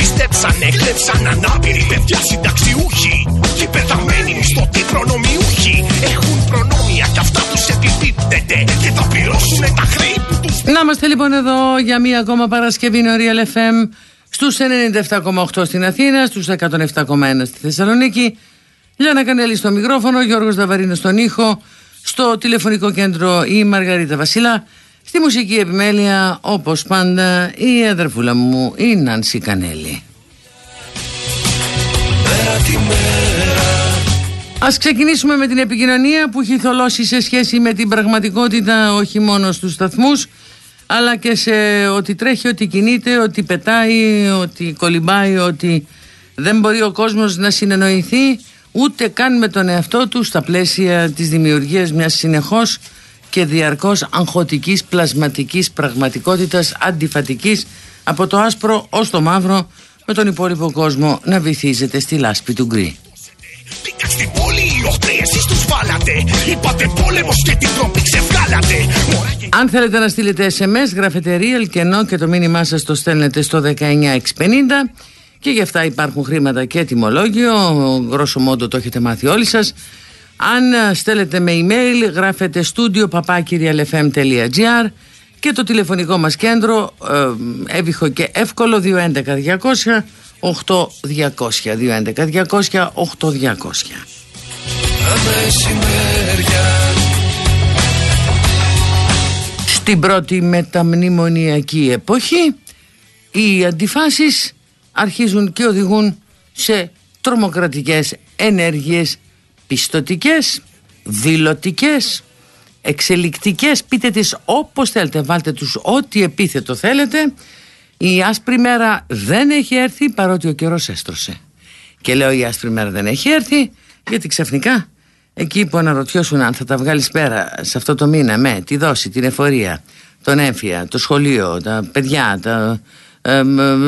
που τους πιστέψανε, κλέψαν ανάπηροι παιδιά συνταξιούχοι. Και πεθαμένοι μισθωτοί προνομιούχοι. Έχουν προνόμια κι αυτά τους επιπίπτεται και θα πληρώσουν τα χρή Να είμαστε λοιπόν εδώ για μία ακόμα Παρασκευή Νορία FM στους 97,8 στην Αθήνα, στους 107,1 στη Θεσσαλονίκη. Λιάννα Κανέλη στο μικρόφωνο, Γιώργος Δαβαρίνος στον ήχο, στο τηλεφωνικό κέντρο η Μαργαρίτα Βασίλα, στη μουσική επιμέλεια όπως πάντα η αδερφούλα μου η Νάνση Κανέλη. Ας ξεκινήσουμε με την επικοινωνία που έχει θολώσει σε σχέση με την πραγματικότητα όχι μόνο στους σταθμούς αλλά και σε ότι τρέχει, ότι κινείται, ότι πετάει, ότι κολυμπάει, ότι δεν μπορεί ο κόσμος να συνεννοηθεί ούτε καν με τον εαυτό του στα πλαίσια της δημιουργίας μιας συνεχώς και διαρκώς αγχωτικής πλασματικής πραγματικότητας αντιφατικής από το άσπρο ως το μαύρο με τον υπόλοιπο κόσμο να βυθίζεται στη λάσπη του γκρι. Μπήκαν στην πόλη οι οχτροί, εσείς τους βάλατε. Είπατε πόλεμος και την τρόπη ξεβγάλατε Αν θέλετε να στείλετε SMS γράφετε real και ενώ και το μήνυμά σας το στέλνετε στο 19650 και γι' αυτά υπάρχουν χρήματα και τιμολόγιο γρόσο μόντο το έχετε μάθει όλοι σας αν στέλνετε με email γράφετε studio papakirialfm.gr και το τηλεφωνικό μας κέντρο ε, έβυχο και εύκολο 211 200 8200 211 200 8200 Στην πρώτη μεταμνημονιακή εποχή οι αντιφάσεις αρχίζουν και οδηγούν σε τρομοκρατικές ενέργειες πιστοτικές, δηλωτικές, εξελικτικές. Πείτε τις όπως θέλετε βάλτε τους ό,τι επίθετο θέλετε. Η άσπρη μέρα δεν έχει έρθει παρότι ο καιρός έστρωσε. Και λέω η άσπρη μέρα δεν έχει έρθει γιατί ξαφνικά εκεί που αναρωτιώσουν αν θα τα βγάλεις πέρα σε αυτό το μήνα με τη δόση, την εφορία τον έμφυα, το σχολείο, τα παιδιά, τα, ε,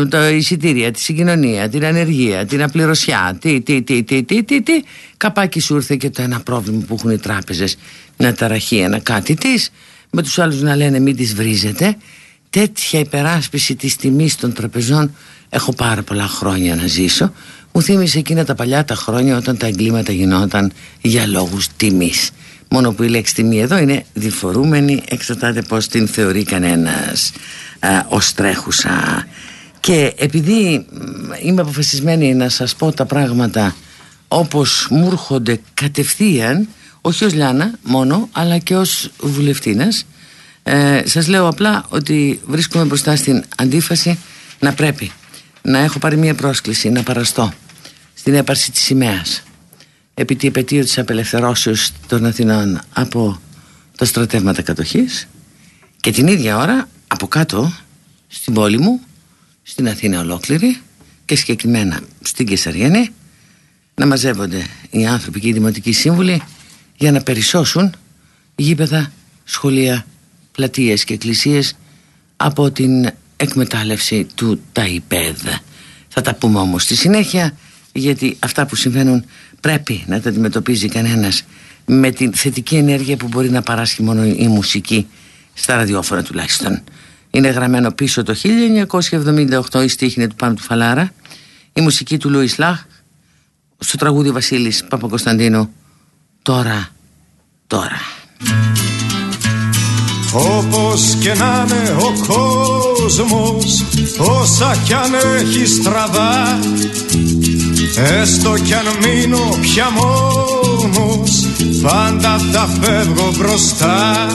τα εισιτήρια, τη συγκοινωνία, την ανεργία, την απληρωσιά, τι, τι, τι, τι, τι, τι, τι. Καπάκι σου ήρθε και το ένα πρόβλημα που έχουν οι τράπεζες, μια ταραχή, ένα κάτι της, με τους άλλους να λένε μην τις βρίζετε. Τέτοια υπεράσπιση της τιμής των τραπεζών έχω πάρα πολλά χρόνια να ζήσω. Μου θύμισε εκείνα τα παλιά τα χρόνια όταν τα εγκλήματα γινόταν για λόγους τιμής. Μόνο που η λέξη τιμή εδώ είναι διφορούμενη, εξαρτάται πώς την θεωρεί κανένας ως τρέχουσα. Και επειδή είμαι αποφασισμένη να σας πω τα πράγματα όπως μου έρχονται κατευθείαν όχι ως Λιάνα μόνο αλλά και ως βουλευτίνας ε, σας λέω απλά ότι βρίσκομαι μπροστά στην αντίφαση να πρέπει να έχω πάρει μια πρόσκληση να παραστώ στην έπαρση της σημαίας επί τη επαιτίου της απελευθερώσεως των Αθηνών από τα στρατεύματα κατοχής. Και την ίδια ώρα από κάτω στην πόλη μου στην Αθήνα ολόκληρη και συγκεκριμένα στην Κεσαριανή να μαζεύονται οι άνθρωποι και οι δημοτικοί σύμβουλοι για να περισσώσουν γήπεδα, σχολεία, πλατείες και εκκλησίες από την εκμετάλλευση του ΤΑΙΠΕΔ. Θα τα πούμε όμως στη συνέχεια γιατί αυτά που συμβαίνουν πρέπει να τα αντιμετωπίζει κανένας με την θετική ενέργεια που μπορεί να παράσχει μόνο η μουσική στα ραδιόφωνα τουλάχιστον. Είναι γραμμένο πίσω το 1978 η στίχη του Πάνου του Φαλάρα, η μουσική του Λούις Λαχ, στο τραγούδι Βασίλης Παπακοσταντίνου «Τώρα, τώρα». Όπως και να είναι ο κόσμος Όσα κι αν έχει στραβά Έστω κι αν μείνω πια μόνος Πάντα θα φεύγω μπροστά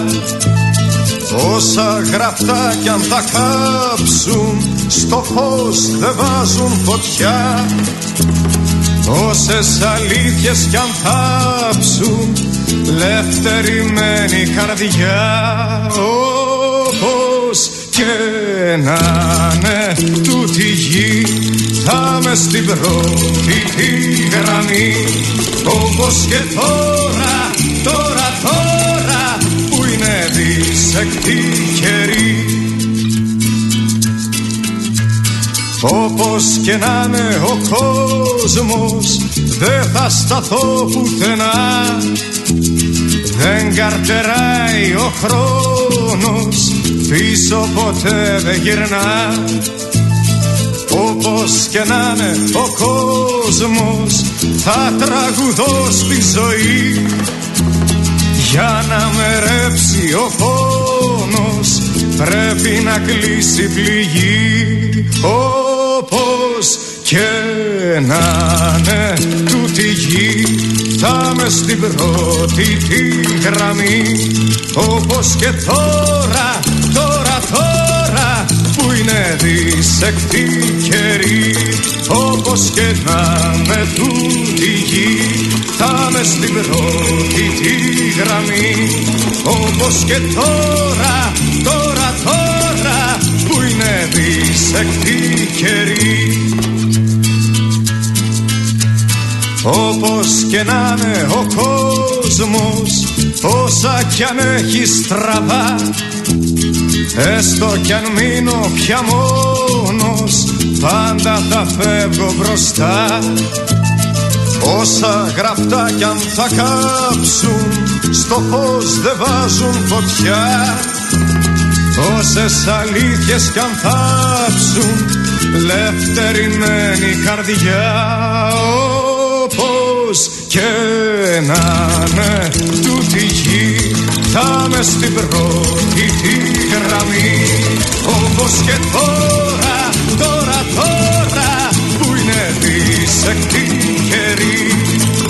Όσα γραφτά κι αν θα κάψουν Στο φως δεν βάζουν φωτιά. Όσες αλήθειες κι αν θάψουν Λευτερημένη καρδιά. Όπως και να είναι τούτη γη Θα με στην πρώτη τη γραμμή. Όπως και τώρα, τώρα, τώρα. Που είναι δίσεκτη καιρή Όπως και να είναι ο κόσμος Δεν θα σταθώ πουθενά. Δεν καρτεράει ο χρόνος Πίσω ποτέ δεν γυρνά. Όπως και να είναι ο κόσμος Θα τραγουδώ στη ζωή Για να με ρέψει ο πόνος Πρέπει να κλείσει πληγή. Όπως και να είναι τούτη γη Θα με στην πρώτη τη γραμμή. Όπως και τώρα, τώρα, τώρα Που είναι δίσεκτη καιρή Όπως και να είναι τούτη γη Θα με στην πρώτη τη γραμμή. Όπως και τώρα, τώρα, τώρα Που είναι δίσεκτη καιρή. Όπως και να είναι ο κόσμος Όσα κι αν έχει στραβά Έστω κι αν μείνω πια μόνος Πάντα θα φεύγω μπροστά. Όσα γραφτά κι αν θα κάψουν Στο φως δεν βάζουν φωτιά. Όσες αλήθειες κι αν θάψουν Λευτερημένη καρδιά. Όπως και να είναι τούτη γη θα με στην πρώτη τη γραμμή όπως και τώρα, τώρα, τώρα που είναι δίσεκτη καιρή.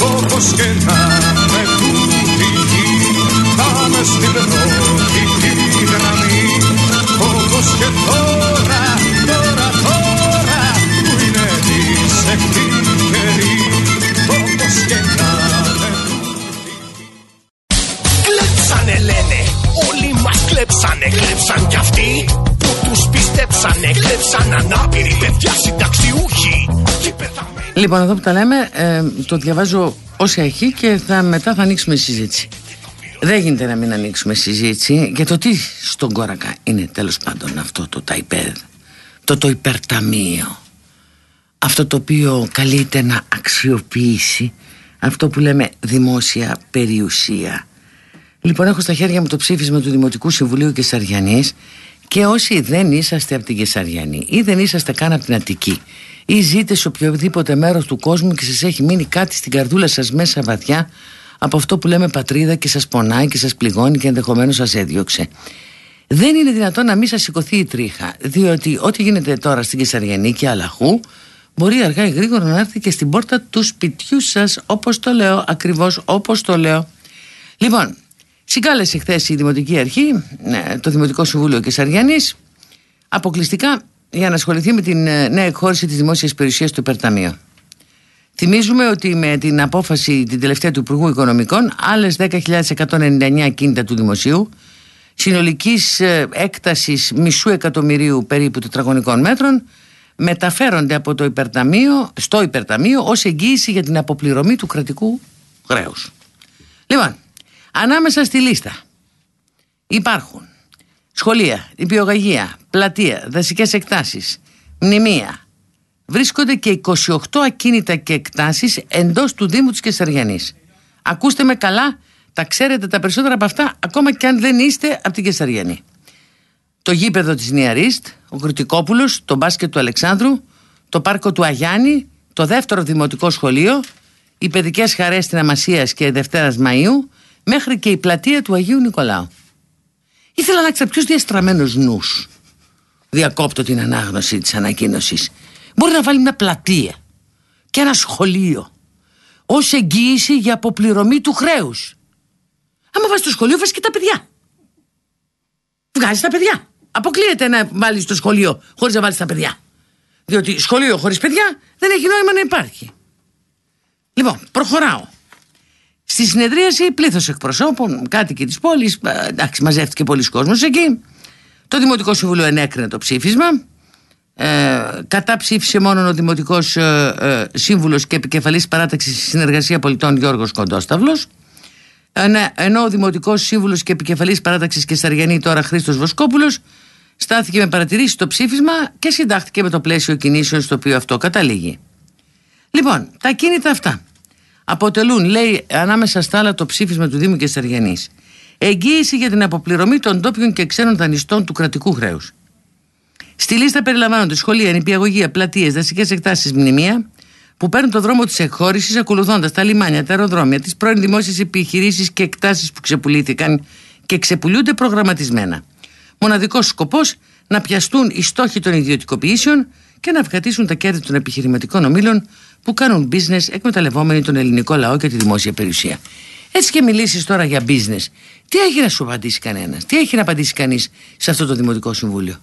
Όπως και να είναι τούτη γη θα με στην πρώτη τη γραμμή όπως και τώρα, τώρα, τώρα που είναι δίσεκτη πιστέψανε Κλέψαν ανάπηροι παιδιά συνταξιούχοι Και πεθαμένοι Λοιπόν, εδώ που τα λέμε, ε, το διαβάζω όσα έχει και θα, μετά θα ανοίξουμε συζήτηση. Δεν γίνεται να μην ανοίξουμε συζήτηση για το τι στον κόρακα είναι τέλος πάντων αυτό το ταϊπέδ, το το υπερταμείο. Αυτό το οποίο καλείται να αξιοποιήσει αυτό που λέμε δημόσια περιουσία. Λοιπόν, έχω στα χέρια μου το ψήφισμα του Δημοτικού Συμβουλίου Κεσαριανής και όσοι δεν είσαστε από την Κεσαριανή ή δεν είσαστε καν από την Αττική ή ζείτε σε οποιοδήποτε μέρος του κόσμου και σας έχει μείνει κάτι στην καρδούλα σας μέσα βαθιά από αυτό που λέμε πατρίδα και σας πονάει και σας πληγώνει και ενδεχομένως σας έδιωξε. Δεν είναι δυνατόν να μην σας σηκωθεί η τρίχα, διότι ό,τι γίνεται τώρα στην Κεσαριανή και Αλαχού μπορεί αργά ή γρήγορα να έρθει και στην πόρτα του σπιτιού σας, όπως το λέω, ακριβώς όπως το λέω. Λοιπόν, συγκάλεσε χθες η Δημοτική Αρχή, ναι, το Δημοτικό Συμβούλιο Κεσαριανής, αποκλειστικά για να ασχοληθεί με την ε, νέα εκχώρηση της δημόσιας περιουσίας του Υπερταμείου. Θυμίζουμε ότι με την απόφαση την τελευταία του Υπουργού Οικονομικών άλλες 10.199 κίνητα του Δημοσίου συνολικής ε, έκτασης μισού εκατομμυρίου περίπου τετραγωνικών μέτρων μεταφέρονται από το υπερταμείο, στο υπερταμείο ως εγγύηση για την αποπληρωμή του κρατικού χρέους. Λοιπόν, ανάμεσα στη λίστα υπάρχουν σχολεία, υπηαγωγεία, πλατεία, δασικές εκτάσεις, μνημεία. Βρίσκονται και 28 ακίνητα και εκτάσεις εντός του Δήμου της Κεσαριανής. Ακούστε με καλά, τα ξέρετε τα περισσότερα από αυτά, ακόμα και αν δεν είστε από την Κεσαριανή. Το γήπεδο της Νιαρίστ, ο Κρητικόπουλος, το μπάσκετ του Αλεξάνδρου, το πάρκο του Αγιάννη, το δεύτερο δημοτικό σχολείο, οι παιδικές χαρές στην Αμασίας και Δευτέρας Μαΐου, μέχρι και η πλατεία του Αγίου Νικολάου. Ήθελα να ξέρω ποιος διαστραμμένος νους. Διακόπτω την ανάγνωση της ανακοίνωσης. Μπορεί να βάλει μια πλατεία και ένα σχολείο ως εγγύηση για αποπληρωμή του χρέους. Άμα βάζεις το σχολείο, βάζεις και τα παιδιά. βγάζεις τα παιδιά. Αποκλείεται να βάλεις το σχολείο χωρίς να βάλεις τα παιδιά. Διότι σχολείο χωρίς παιδιά δεν έχει νόημα να υπάρχει. Λοιπόν, προχωράω. Στη συνεδρίαση πλήθος εκπροσώπων, κάτοικοι της πόλης, ε, εντάξει, μαζεύτηκε πολλοί κόσμος εκεί. Το Δημοτικό Συμβούλιο ενέκρινε το ψήφισμα. Ε, κατά ψήφισε μόνο ο Δημοτικός ε, ε, Σύμβουλος και Επικεφαλής Παράταξης Συνεργασία Πολιτών Γιώργος Κοντόσταυλος. Ενώ ο Δημοτικός Σύμβουλος και Επικεφαλής Παράταξης Κεσαριανή τώρα Χρήστος Βοσκόπουλος στάθηκε με παρατηρήσεις στο ψήφισμα και συντάχθηκε με το πλαίσιο κινήσεων στο οποίο αυτό καταλήγει. Λοιπόν, τα κίνητα αυτά αποτελούν, λέει, ανάμεσα στα άλλα το ψήφισμα του Δήμου Κεσαριανή, εγγύηση για την αποπληρωμή των ντόπιων και ξένων δανειστών του κρατικού χρέους. Στη λίστα περιλαμβάνονται σχολεία, νηπιαγωγεία, πλατείες, δασικές εκτάσεις, μνημεία, που παίρνουν το δρόμο της εκχώρησης ακολουθώντας τα λιμάνια, τα αεροδρόμια, τις πρώην δημόσιες επιχειρήσεις και εκτάσεις που ξεπουλήθηκαν και ξεπουλούνται προγραμματισμένα. Μοναδικός σκοπός να πιαστούν οι στόχοι των ιδιωτικοποιήσεων και να βγατήσουν τα κέρδη των επιχειρηματικών ομήλων που κάνουν business εκμεταλλευόμενοι τον ελληνικό λαό και τη δημόσια περιουσία. Έτσι και μιλήσεις τώρα για business. Τι έχει να σου απαντήσει κανένας, τι έχει να απαντήσει κανείς σε αυτό το Δημοτικό Συμβούλιο;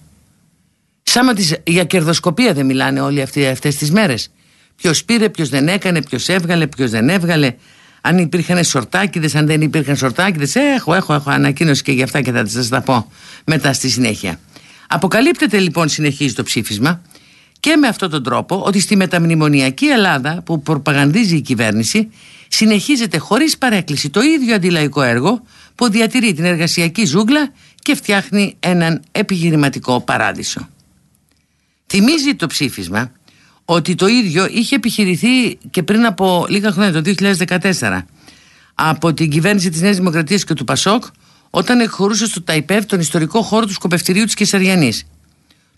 Σαν για κερδοσκοπία δεν μιλάνε όλοι αυτές τις μέρες. Ποιος πήρε, ποιος δεν έκανε, ποιος έβγαλε, ποιος δεν έβγαλε. Αν υπήρχαν σορτάκιδες, αν δεν υπήρχαν σορτάκιδες. Έχω, έχω, έχω ανακοίνωση και για αυτά και θα σα τα πω μετά στη συνέχεια. Αποκαλύπτεται λοιπόν, συνεχίζει το ψήφισμα, και με αυτόν τον τρόπο ότι στη μεταμνημονιακή Ελλάδα που προπαγανδίζει η κυβέρνηση συνεχίζεται χωρίς παρέκκληση το ίδιο αντιλαϊκό έργο που διατηρεί την εργασιακή ζούγκλα και φτιάχνει έναν επιχειρηματικό παράδεισο. Θυμίζει το ψήφισμα ότι το ίδιο είχε επιχειρηθεί και πριν από λίγα χρόνια, το 2014, από την κυβέρνηση της Νέας Δημοκρατίας και του Πασόκ, όταν εκχωρούσε στο ΤΑΙΠΕΒ τον ιστορικό χώρο του σκοπευτηρίου της Κεσαριανής.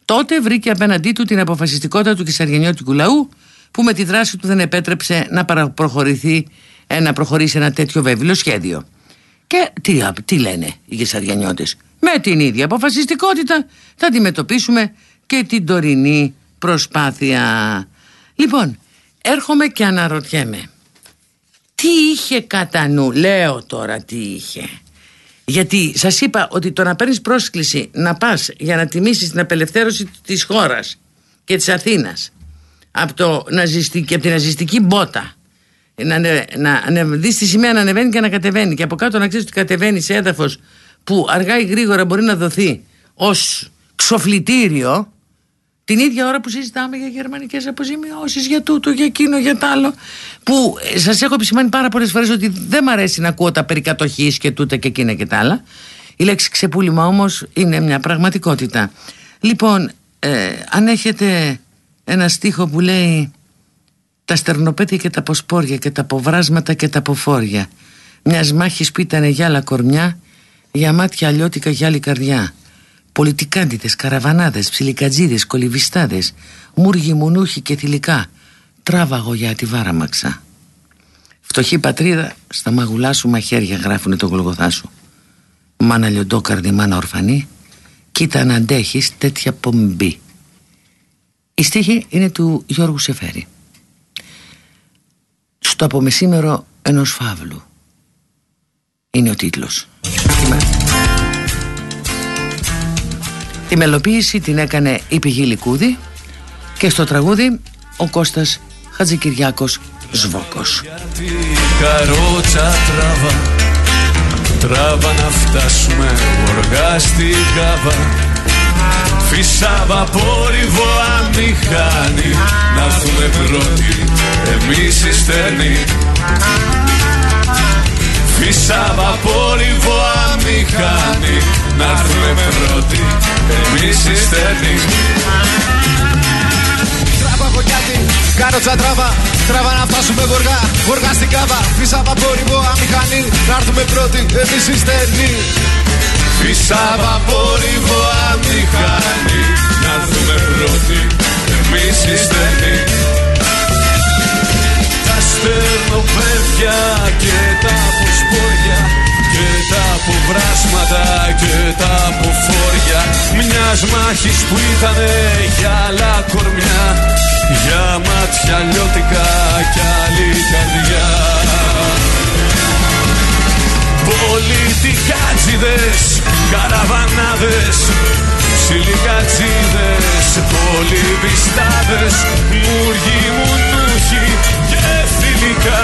Τότε βρήκε απέναντί του την αποφασιστικότητα του Κεσαριανιώτικου λαού, που με τη δράση του δεν επέτρεψε να προχωρηθεί, ε, να προχωρήσει ένα τέτοιο βέβαιο σχέδιο. Και τι, τι λένε οι Κεσαριανιώτες. Με την ίδια αποφασιστικότητα θα αντιμετωπίσουμε και την τωρινή προσπάθεια. Λοιπόν, έρχομαι και αναρωτιέμαι. Τι είχε κατά νου, λέω τώρα τι είχε. Γιατί σας είπα ότι το να παίρνεις πρόσκληση να πας για να τιμήσεις την απελευθέρωση της χώρας και της Αθήνας από, το ναζιστική, από την ναζιστική μπότα να, να, να δεις τη σημαία να ανεβαίνει και να κατεβαίνει και από κάτω να ξέρεις ότι κατεβαίνει σε έδαφος που αργά ή γρήγορα μπορεί να δοθεί ως ξοφλητήριο την ίδια ώρα που συζητάμε για γερμανικές αποζημιώσεις, για τούτο, για εκείνο, για τ' άλλο που ε, σας έχω επισημάνει πάρα πολλές φορές ότι δεν μ' αρέσει να ακούω τα περί κατοχής και τούτα και εκείνα και τ' άλλα. Η λέξη ξεπούλημα όμως είναι μια πραγματικότητα. Λοιπόν ε, αν έχετε ένα στίχο που λέει τα στερνοπέτια και τα ποσπόρια και τα αποβράσματα και τα αποφόρια. Μιας μάχης που ήταν γυάλα κορμιά για μάτια αλλιώτικα γυάλη καρδιά πολιτικάντιδες, καραβανάδες, ψιλικατζίδες, κολυβιστάδες, μούργοι, μουνούχοι και θηλυκά, τράβαγο για τη βάραμαξα. Φτωχή πατρίδα, στα μαγουλά σου μαχαίρια γράφουνε το γολγοθά σου. Μάνα λιοντόκαρδη, μάνα ορφανή, κοίτα να αντέχεις τέτοια πομπή. Η στίχη είναι του Γιώργου Σεφέρη. Στο απομεσήμερο ενός φαύλου. Είναι ο τίτλος. Τη μελοποίηση την έκανε η Πηγή Λικούδη και στο τραγούδι ο Κώστας Χατζικυριάκος Σβόκος. Καρότσα τράβα, τράβα να φτάσουμε οργά στην κάβα Φύσα βαπόρυβο αμηχάνη Να έρθουμε πρώτοι εμείς οι στενοί Φύσα βαπόρυβο αμηχάνη Να έρθουμε πρώτοι εμείς οι στενοί. Τράβα κοκκιάτι, κάνω τράβα. Τράβα να φτάσουμε γοργά, γοργά στην κάβα. Φύσα βαπόρυβο αμηχάνη Να έρθουμε πρώτοι εμείς οι στενοί. Φύσα βαπόρυβο αμηχάνη Να έρθουμε πρώτοι εμείς οι στενοί Στέλνω παιδιά και τα αποσπόρια και τα αποβράσματα και τα αποφόρια. Μιας μάχης που ήταν για άλλα κορμιά Για μάτια λιώτικα κι άλλη καρδιά. Πολιτικά Κοίτες, καραβανάδες Ψιλικατζίδες, πολυπιστάδες Μούργοι, μουνούχοι και φιλικά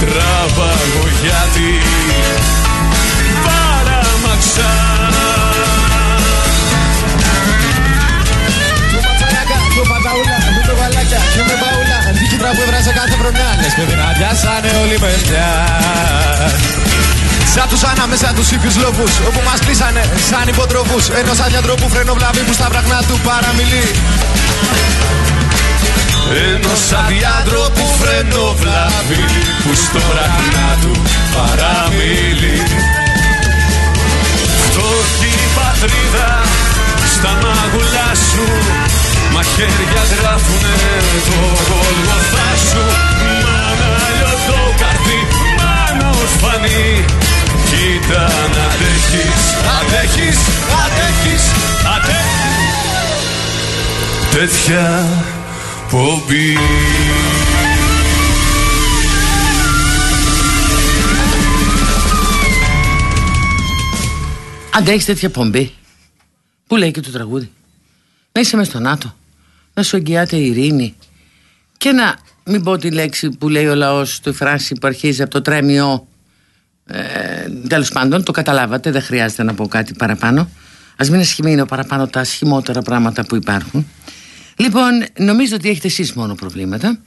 Τραβάγω γιατί παραμαξά Του παταούλα, μου το βαλάκια, και με παούλα. Αντίκυτρα που έβραζε κάθε χρονιά Λες και την αδειάσανε όλοι με μια Σαν τους ανάμεσα τους ήπιους λόγους Όπου μας κλείσανε σαν υποτροφούς. Ενός αδιαντρόπου φρενοβλαβή που στα βραχνά του παραμιλεί Ενός αδιάντροπου φρενοβλαβή που στο βραχνά του παραμιλεί Φτώχη πατρίδα στα μάγουλά σου Μαχαίρια γράφουνε το γολγοθά σου. Μάνα λιωτό καρδί, μάνα ορφανή Κοίτα να αντέχεις, αντέχεις, αντέχεις, αντέχεις. Τέτοια πομπή Αντέχει τέτοια πομπή. Πού λέει και το τραγούδι. Να είσαι μέσα στο ΝΑΤΟ. Να σου εγγυάται η ειρήνη. Και να μην πω τη λέξη που λέει ο λαός του φράση που αρχίζει από το τρέμιο. Ε, Τέλος πάντων, το καταλάβατε, δεν χρειάζεται να πω κάτι παραπάνω. Α μην ασχημείνω παραπάνω τα ασχημότερα πράγματα που υπάρχουν. Λοιπόν, νομίζω ότι έχετε εσείς μόνο προβλήματα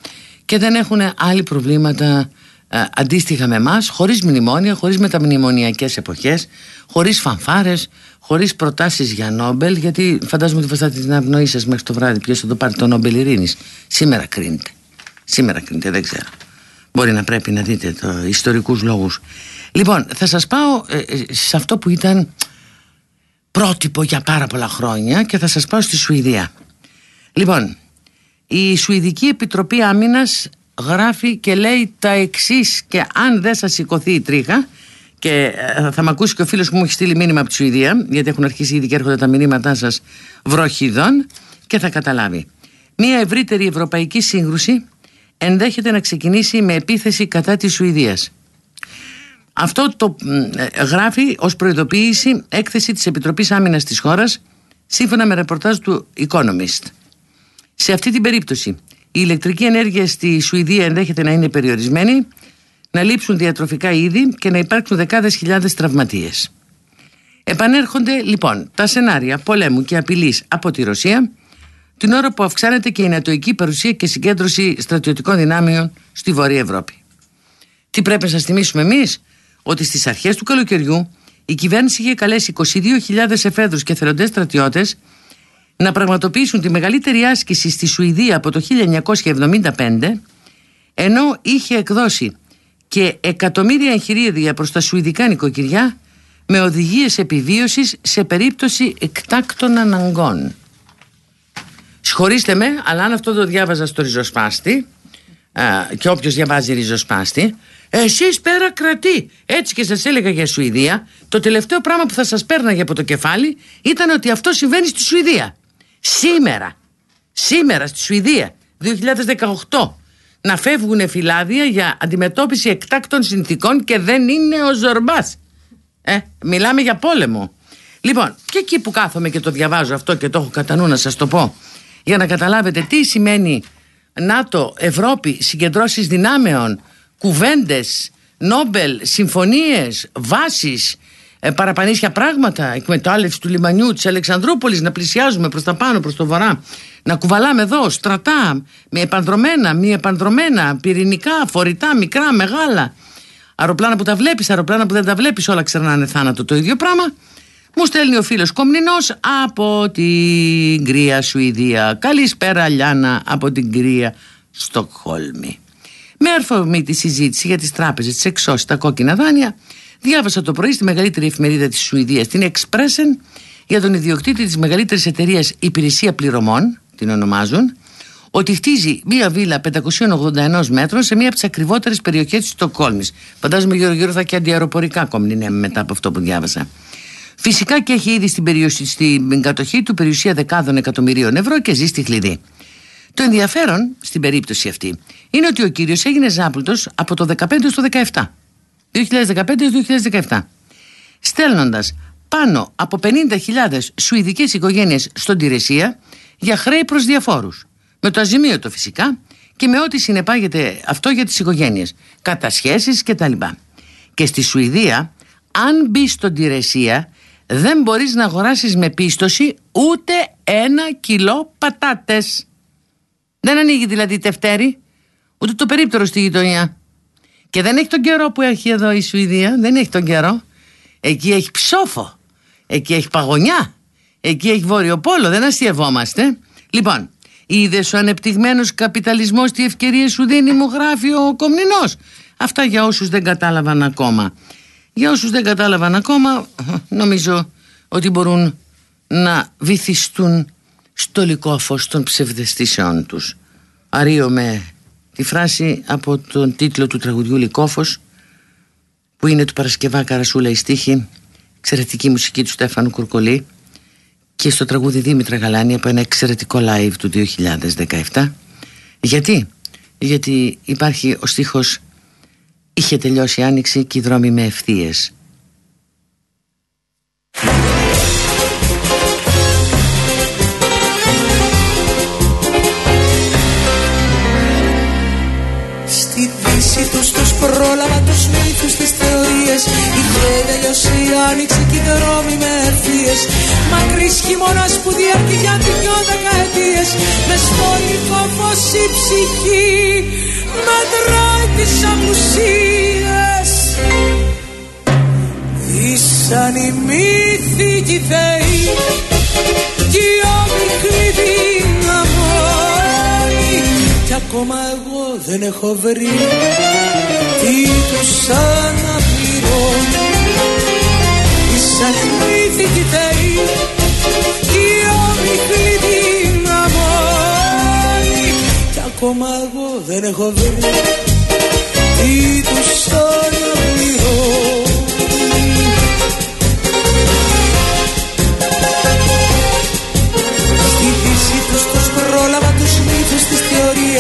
και δεν έχουν άλλοι προβλήματα ε, αντίστοιχα με εμάς, χωρίς μνημόνια, χωρίς μεταμνημονιακές εποχές, χωρίς φανφάρες, χωρίς προτάσεις για Νόμπελ. Γιατί φαντάζομαι ότι βαστάτε την απνοή σας μέχρι το βράδυ. Ποιος θα το πάρει το Νόμπελ Ειρήνης. Σήμερα κρίνεται. Σήμερα κρίνεται, δεν ξέρω. Μπορεί να πρέπει να δείτε το ιστορικούς λόγους. Λοιπόν, θα σας πάω ε, ε, σε αυτό που ήταν πρότυπο για πάρα πολλά χρόνια και θα σας πάω στη Σουηδία. Λοιπόν, η Σουηδική Επιτροπή Άμυνας γράφει και λέει τα εξής και αν δεν σας σηκωθεί η τρίχα και ε, θα με ακούσει και ο φίλος που μου έχει στείλει μήνυμα από τη Σουηδία γιατί έχουν αρχίσει ήδη και έρχονται τα μηνύματά σας βροχιδών και θα καταλάβει. Μια ευρύτερη ευρωπαϊκή σύγκρουση ενδέχεται να ξεκινήσει με επίθεση κατά της Σουηδίας. Αυτό το ε, γράφει ως προειδοποίηση έκθεση της Επιτροπής Άμυνας της χώρας σύμφωνα με ρεπορτάζ του Economist. Σε αυτή την περίπτωση η ηλεκτρική ενέργεια στη Σουηδία ενδέχεται να είναι περιορισμένη, να λείψουν διατροφικά είδη και να υπάρξουν δεκάδες χιλιάδες τραυματίες. Επανέρχονται λοιπόν τα σενάρια πολέμου και απειλής από τη Ρωσία την ώρα που αυξάνεται και η νατοική παρουσία και συγκέντρωση στρατιωτικών δυνάμεων στη Βορεια Ευρώπη. Τι πρέπει να σας θυμίσουμε εμείς, ότι στις αρχές του καλοκαιριού η κυβέρνηση είχε καλέσει 22.000 εφέδρους και θελοντές στρατιώτες να πραγματοποιήσουν τη μεγαλύτερη άσκηση στη Σουηδία από το 1975 ενώ είχε εκδώσει και εκατομμύρια εγχειρίδια προς τα σουηδικά νοικοκυριά με οδηγίες επιβίωσης σε περίπτωση εκτάκτων αναγκών. Συγχωρήστε με, αλλά αν αυτό το διάβαζα στο ριζοσπάστη α, και όποιος διαβάζει ριζοσπάστη, εσείς πέρα κρατή. Έτσι και σας έλεγα για Σουηδία, το τελευταίο πράγμα που θα σας πέρναγε από το κεφάλι ήταν ότι αυτό συμβαίνει στη Σουηδία. Σήμερα, σήμερα στη Σουηδία, 2018, να φεύγουν φυλάδια για αντιμετώπιση εκτάκτων συνθήκων και δεν είναι ο Ζορμπάς. Ε, μιλάμε για πόλεμο. Λοιπόν, και εκεί που κάθομαι και το διαβάζω αυτό και το έχω κατά νου να σας το πω, για να καταλάβετε τι σημαίνει ΝΑΤΟ, Ευρώπη, συγκεντρώσεις δυνάμεων, κουβέντες, Νόμπελ, συμφωνίες, βάσεις, ε, παραπανίσια πράγματα, εκμετάλλευση του λιμανιού της Αλεξανδρούπολης, να πλησιάζουμε προς τα πάνω, προς το βορρά, να κουβαλάμε εδώ στρατά, με επανδρομένα, μη επανδρομένα, πυρηνικά, φορητά, μικρά, μεγάλα, αεροπλάνα που τα βλέπεις, αεροπλάνα που δεν τα βλέπεις, όλα ξερνάνε θάνατο το ίδιο πράγμα. Μου στέλνει ο φίλος Κομνηνός από την Κρία Σουηδία. Καλησπέρα Λιάνα από την Κρία Στοκχόλμη. Με αφορμή τη συζήτηση για τις τράπεζες, τις εξώσεις, τα κόκκινα δάνεια, διάβασα το πρωί στη μεγαλύτερη εφημερίδα της Σουηδίας, την Expressen, για τον ιδιοκτήτη της μεγαλύτερης εταιρείας υπηρεσία πληρωμών, την ονομάζουν, ότι χτίζει μία βίλα 581 μέτρων σε μία από τις ακριβότερες περιοχές της Στοκόλμη. Φαντάζομαι γύρω-γύρω θα και αντιαεροπορικά κόμνη μετά από αυτό που διάβασα. Φυσικά και έχει ήδη στην, περιοχή, στην κατοχή του περιουσία δεκάδων εκατομμυρίων ευρώ και ζει στη Χλειδί. Το ενδιαφέρον στην περίπτωση αυτή είναι ότι ο κύριος έγινε ζάπλουτος από το 15 στο 17. 2015 2017. στέλνοντας πάνω από 50.000 σουηδικές οικογένειες στον Τηρεσία για χρέη προς διαφόρους. Με το αζημίωτο φυσικά και με ό,τι συνεπάγεται αυτό για τις οικογένειες, κατασχέσεις κτλ. Και στη Σουηδία, αν μπει στον Τηρεσία, δεν μπορείς να αγοράσεις με πίστοση ούτε ένα κιλό πατάτες. Δεν ανοίγει δηλαδή τευτέρι, ούτε το περίπτερο στη γειτονιά. Και δεν έχει τον καιρό που έχει εδώ η Σουηδία, δεν έχει τον καιρό. Εκεί έχει ψόφο, εκεί έχει παγωνιά, εκεί έχει βόρειο πόλο, δεν αστειευόμαστε. Λοιπόν, είδες ο ανεπτυγμένος καπιταλισμός τι ευκαιρίες σου δίνει μου γράφει ο Κομνηνός. Αυτά για όσους δεν κατάλαβαν ακόμα. Για όσους δεν κατάλαβαν ακόμα νομίζω ότι μπορούν να βυθιστούν στο λικόφος των ψευδεστήσεών τους. Αρίωμε τη φράση από τον τίτλο του τραγουδιού Λικόφος που είναι του Παρασκευά Καρασούλα η στίχη εξαιρετική μουσική του Στέφανου Κουρκολή και στο τραγούδι Δήμητρα Γαλάνη από ένα εξαιρετικό live του 2017 γιατί; Γιατί υπάρχει ο στίχος είχε τελειώσει η άνοιξη και οι δρόμοι με ευθείες τους τους πρόλαβα τους μύθους τις θεωρίες Είχε τελειώσει η άνοιξη και οι δρόμοι με ευθείες. Μακρύς χειμώνας που διαρκεί για δυο δεκαετίες. Με σπόλικο φως η ψυχή μετράει τις απουσίες. Ήσαν οι μύθοι και οι θεοί Κι οι όμοιχοι δυναμώνοι Κι ακόμα εγώ δεν έχω βρει. Τι τους αναπληρώνει Ήσαν μύθοι κι θεοί κι οι όμοιχοι δυναμώνοι κι ακόμα εγώ δεν έχω βρει. Τι τους αναπληρώνει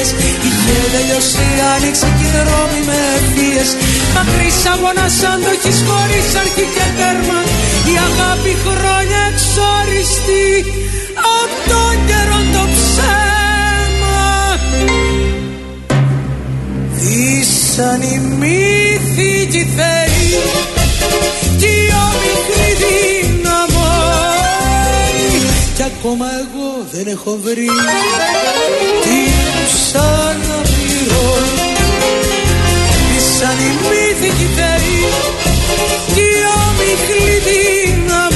θεωρίες Είχε τελειώσει η άνοιξη και δρόμοι με ευθείες Μακρύς αγώνα σαν το έχεις χωρίς αρχή και τέρμα. Η αγάπη χρόνια εξόριστη Απ' τον καιρό το ψέμα. Ήσαν οι μύθοι και οι θεοί Κι οι όμοιχοι δυναμώνοι. Κι ακόμα εγώ δεν έχω βρει Τι σαν να πληρώνω Ήσαν οι μύθοι κι οι θεοί Κι οι όμοιχοι δυναμώνοι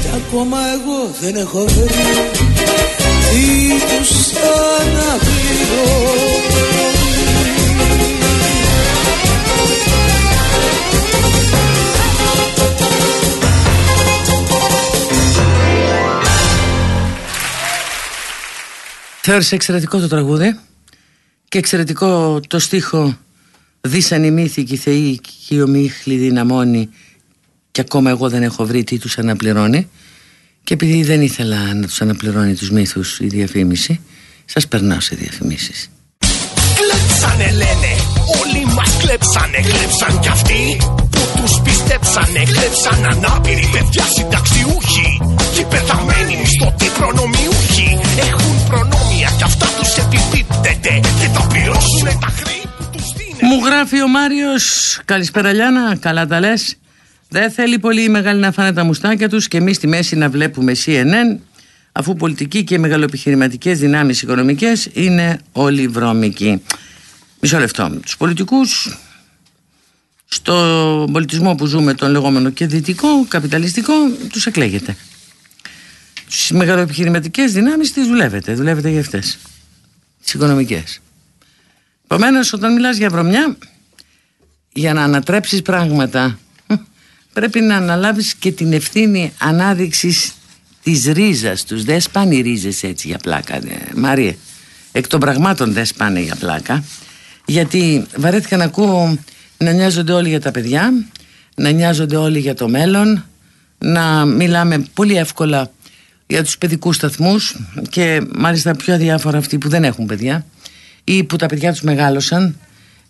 Κι ακόμα εγώ δεν έχω βρει Τι τους αναπληρώνω Θεώρησα εξαιρετικό το τραγούδι και εξαιρετικό το στίχο Δίσαν οι μύθοι και οι θεοί και οι ομίχλοι δυναμώνει και ακόμα εγώ δεν έχω βρει τι τους αναπληρώνει και επειδή δεν ήθελα να τους αναπληρώνει τους μύθους η διαφήμιση σας περνάω σε διαφημίσεις. Κλέψανε λένε, όλοι μας κλέψανε, κλέψαν κι αυτοί που τους πιστέψανε, κλέψαν ανάπηροι παιδιά συνταξιούχοι και πεθαμένοι μισθωτοί προνομιούχοι. Έχουν προνόμια κι αυτά τους επιπίπτεται. Και θα πληρώσουν τα χρήματα που τους δίνεται. Μου γράφει ο Μάριος. Καλησπέρα Λιάνα, καλά τα λες. Δεν θέλει πολύ οι μεγάλοι να φάνε τα μουστάκια τους Και εμείς στη μέση να βλέπουμε CNN Αφού πολιτικοί και μεγαλοεπιχειρηματικές δυνάμεις οικονομικές Είναι όλοι βρώμικοι. Μισό λεπτό. Τους πολιτικούς στο πολιτισμό που ζούμε τον λεγόμενο και δυτικό, καπιταλιστικό, τους εκλέγεται. Στις μεγαλοεπιχειρηματικές δυνάμεις τις δουλεύετε, δουλεύετε για αυτές. Τις οικονομικές. Επομένως, όταν μιλάς για βρωμιά, για να ανατρέψεις πράγματα, πρέπει να αναλάβεις και την ευθύνη ανάδειξης της ρίζας τους. Δεν σπάνε οι ρίζες έτσι για πλάκα, ε, Μάρια. Εκ των πραγμάτων δεν σπάνε για πλάκα. Γιατί βαρέθηκα να ακούω να νοιάζονται όλοι για τα παιδιά, να νοιάζονται όλοι για το μέλλον, να μιλάμε πολύ εύκολα για τους παιδικούς σταθμούς και μάλιστα πιο αδιάφορα αυτοί που δεν έχουν παιδιά ή που τα παιδιά τους μεγάλωσαν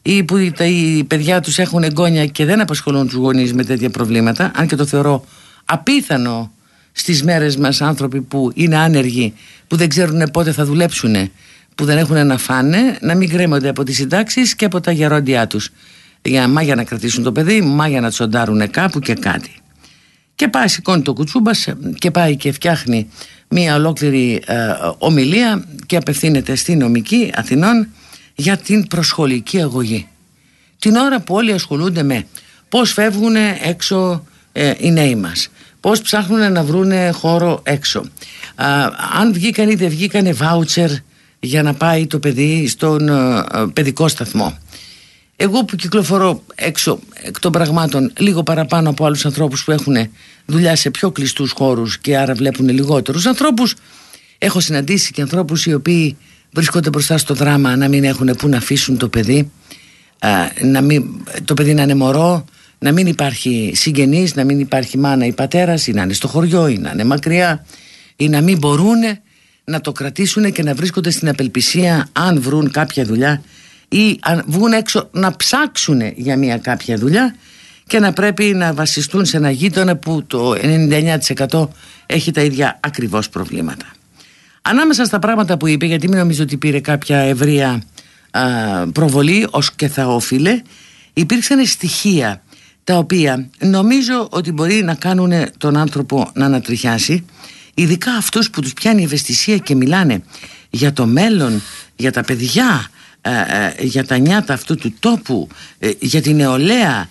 ή που τα, οι παιδιά τους έχουν εγγόνια και δεν απασχολούν τους γονείς με τέτοια προβλήματα αν και το θεωρώ απίθανο στις μέρες μας άνθρωποι που είναι άνεργοι που δεν ξέρουν πότε θα δουλέψουν που δεν έχουν να φάνε να μην κρέμονται από τις συντάξεις και από τα γερόντια τους. Για, μα για να κρατήσουν το παιδί μα για να τσοντάρουν κάπου και κάτι και πάει σηκώνει το κουτσούμπας και πάει και φτιάχνει μία ολόκληρη ε, ομιλία και απευθύνεται στην νομική Αθηνών για την προσχολική αγωγή. Την ώρα που όλοι ασχολούνται με πώς φεύγουν έξω ε, οι νέοι μας, πώς ψάχνουν να βρουν χώρο έξω, αν βγήκαν ή δεν βγήκαν βάουτσερ για να πάει το παιδί στον ε, παιδικό σταθμό. Εγώ που κυκλοφορώ έξω εκ των πραγμάτων λίγο παραπάνω από άλλους ανθρώπους που έχουν δουλειά σε πιο κλειστούς χώρους και άρα βλέπουν λιγότερους ανθρώπους έχω συναντήσει και ανθρώπους οι οποίοι βρίσκονται μπροστά στο δράμα να μην έχουν που να αφήσουν το παιδί να μην, το παιδί να είναι μωρό να μην υπάρχει συγγενής να μην υπάρχει μάνα ή πατέρας ή να είναι στο χωριό ή να είναι μακριά ή να μην μπορούν να το κρατήσουν και να βρίσκονται στην απελπισία αν βρουν κάποια δουλειά ή αν βγουν έξω να ψάξουν για μια κάποια δουλειά και να πρέπει να βασιστούν σε ένα γείτονα που το 99% έχει τα ίδια ακριβώς προβλήματα. Ανάμεσα στα πράγματα που είπε, γιατί μην νομίζω ότι πήρε κάποια ευρεία προβολή ως και θα όφιλε, υπήρξαν στοιχεία τα οποία νομίζω ότι μπορεί να κάνουν τον άνθρωπο να ανατριχιάσει, ειδικά αυτούς που τους πιάνει η ευαισθησία και μιλάνε για το μέλλον, για τα παιδιά, ε, ε, για τα νιάτα αυτού του τόπου, ε, για την νεολαία,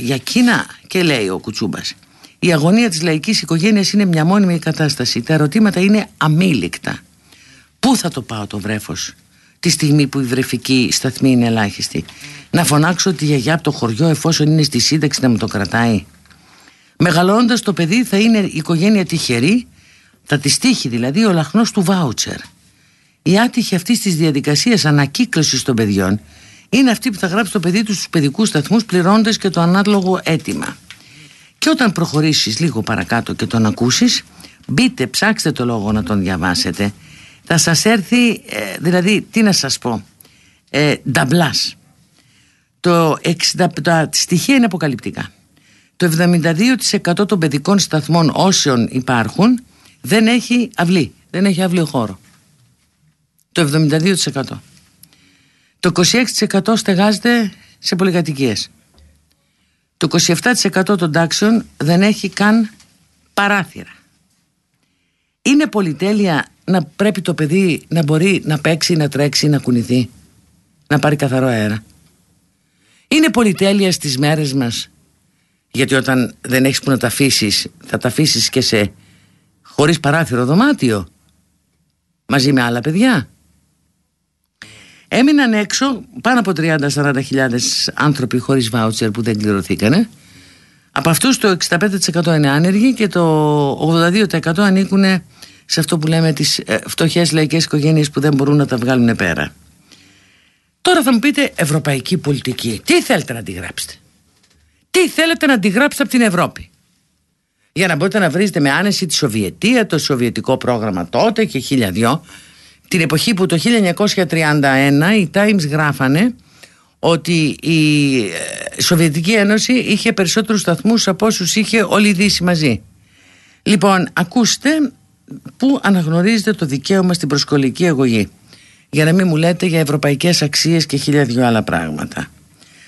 για Κίνα και λέει ο Κουτσούμπας η αγωνία της λαϊκής οικογένειας είναι μια μόνιμη κατάσταση. Τα ερωτήματα είναι αμήλικτα. Πού θα το πάω το βρέφος τη στιγμή που η βρεφική σταθμή είναι ελάχιστη; Να φωνάξω τη γιαγιά από το χωριό εφόσον είναι στη σύνταξη να μου το κρατάει. Μεγαλώνοντας το παιδί θα είναι η οικογένεια τυχερή θα τη τύχει δηλαδή ο λαχνός του βάουτσερ η άτυχη αυτή της διαδικασίας ανακύκλωσης των παιδιών είναι αυτή που θα γράψει το παιδί του στους παιδικούς σταθμούς πληρώνοντας και το ανάλογο αίτημα. Και όταν προχωρήσεις λίγο παρακάτω και τον ακούσεις Μπείτε, ψάξτε το λόγο να τον διαβάσετε. Θα σας έρθει, ε, δηλαδή τι να σας πω ε, Νταμπλάς. Το 60, Τα στοιχεία είναι αποκαλυπτικά. Το 72% των παιδικών σταθμών όσων υπάρχουν Δεν έχει αυλή Δεν έχει αυλίο χώρο το 72%. Το 26% στεγάζεται σε πολυκατοικίες. Το 27% των τάξεων δεν έχει καν παράθυρα. Είναι πολυτέλεια να πρέπει το παιδί να μπορεί να παίξει, να τρέξει, να κουνηθεί, να πάρει καθαρό αέρα. Είναι πολυτέλεια στις μέρες μας γιατί όταν δεν έχεις που να τα αφήσεις, θα τα αφήσεις και σε χωρίς παράθυρο δωμάτιο μαζί με άλλα παιδιά. Έμειναν έξω πάνω από 30-40 χιλιάδες άνθρωποι χωρίς βάουτσερ που δεν κληρωθήκανε. Από αυτούς το 65% είναι άνεργοι και το 82% ανήκουν σε αυτό που λέμε τις ε, φτωχές λαϊκές οικογένειες που δεν μπορούν να τα βγάλουν πέρα. Τώρα θα μου πείτε ευρωπαϊκή πολιτική. Τι θέλετε να αντιγράψετε. Τι θέλετε να αντιγράψετε από την Ευρώπη; Για να μπορείτε να βρίζετε με άνεση τη Σοβιετία, το σοβιετικό πρόγραμμα τότε και χίλια δυο την εποχή που το 1931 οι Times γράφανε ότι η ε, Σοβιετική Ένωση είχε περισσότερους σταθμούς από όσους είχε όλη η Δύση μαζί. Λοιπόν, ακούστε που αναγνωρίζετε το δικαίωμα στην προσκολική αγωγή. Για να μην μου λέτε για ευρωπαϊκές αξίες και χίλια δυο άλλα πράγματα.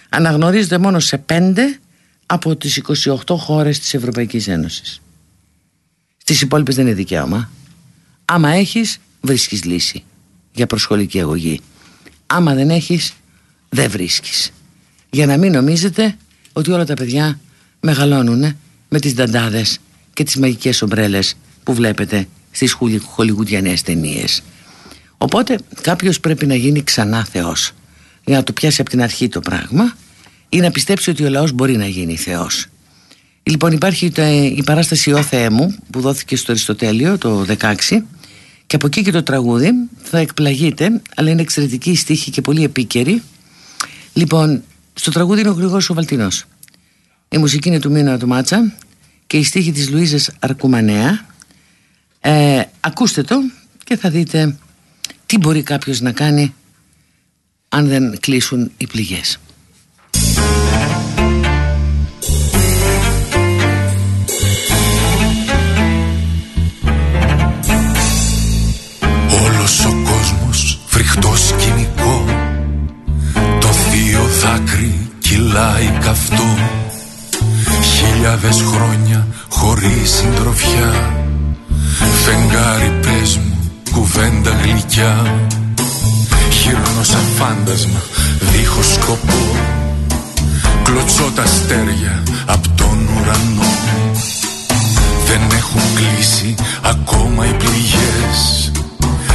Αναγνωρίζετε μόνο σε πέντε από τις 28 χώρες της Ευρωπαϊκής Ένωσης. Στις υπόλοιπες δεν είναι δικαίωμα. Άμα έχεις βρίσκεις λύση για προσχολική αγωγή. Άμα δεν έχεις, δεν βρίσκεις. Για να μην νομίζετε ότι όλα τα παιδιά μεγαλώνουν με τις δαντάδες και τις μαγικές ομπρέλες που βλέπετε στις χολιγουδιανές ταινίες. Οπότε κάποιος πρέπει να γίνει ξανά Θεός για να το πιάσει από την αρχή το πράγμα ή να πιστέψει ότι ο λαός μπορεί να γίνει Θεός. Λοιπόν υπάρχει η παράσταση «Ο Θεέ μου» που δόθηκε στο Αριστοτέλειο το 16 και από εκεί και το τραγούδι θα εκπλαγείτε, αλλά είναι εξαιρετική η στίχη και πολύ επίκαιρη. Λοιπόν, στο τραγούδι είναι ο Γρηγόρης ο Βαλτινός. Η μουσική είναι του Μίνα του Μάτσα και η στίχη της Λουίζας Αρκουμανέα. Ε, ακούστε το και θα δείτε τι μπορεί κάποιος να κάνει αν δεν κλείσουν οι πληγές. Δάκρυ κυλάει καυτό Χιλιάδες χρόνια χωρίς συντροφιά. Φεγγάρι πες μου κουβέντα γλυκιά. Γύρνω σαν φάντασμα δίχως σκοπό. Κλωτσώ τα αστέρια απ' τον ουρανό. Δεν έχουν κλείσει ακόμα οι πληγές.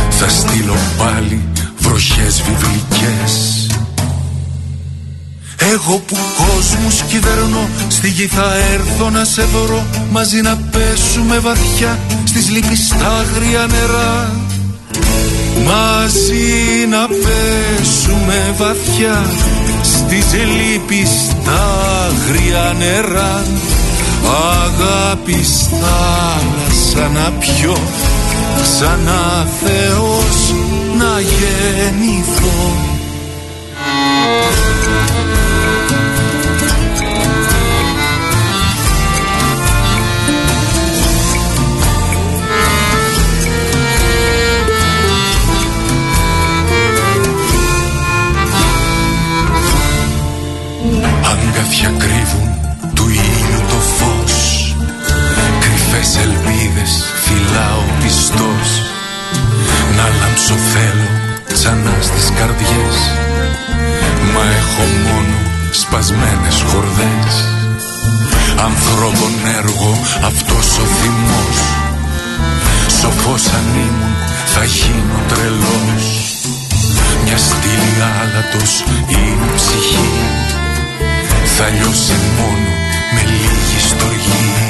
Θα στείλω πάλι βροχές βιβλικές εγώ που κόσμους κυβερνώ Στη γη θα έρθω να σε βρω Μαζί να πέσουμε βαθιά Στις λύπης τα άγρια νερά. Μαζί να πέσουμε βαθιά Στις λύπης τα άγρια νερά. Αγάπη θάλασσα να πιω Ξανά Θεός να γεννηθώ ξανά στις καρδιές. Μα έχω μόνο σπασμένες χορδές. Ανθρώπων έργο αυτός ο θυμός. Σοφός αν ήμουν θα γίνω τρελός. Μια στήλη άλατος είναι ψυχή. Θα λιώσει μόνο με λίγη στοργή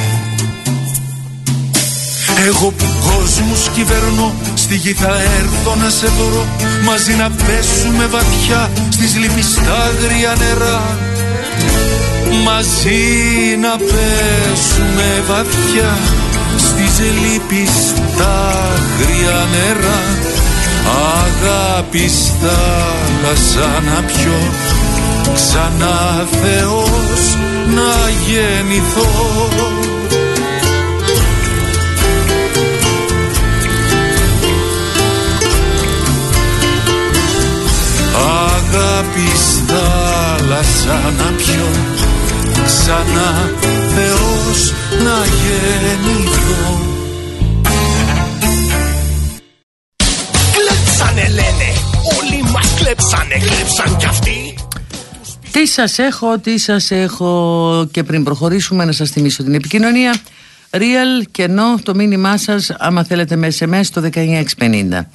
Εγώ που κόσμους κυβερνώ στη γη θα έρθω να σε βρω Μαζί να πέσουμε βαθιά στις λύπης τα άγρια νερά. Μαζί να πέσουμε βαθιά στις λύπης τα άγρια νερά. Αγάπη θάλασσα να πιω ξανά Θεός να γεννηθώ Αγάπη θάλασσα να πιω ξανά Θεός να γεννηθώ. Κλέψανε λένε, όλοι μας κλέψανε, κλέψαν κι αυτοί. Τι σας έχω, τι σας έχω. Και πριν προχωρήσουμε να σας θυμίσω την επικοινωνία. Real κενό το μήνυμά σας άμα θέλετε με SMS το 19650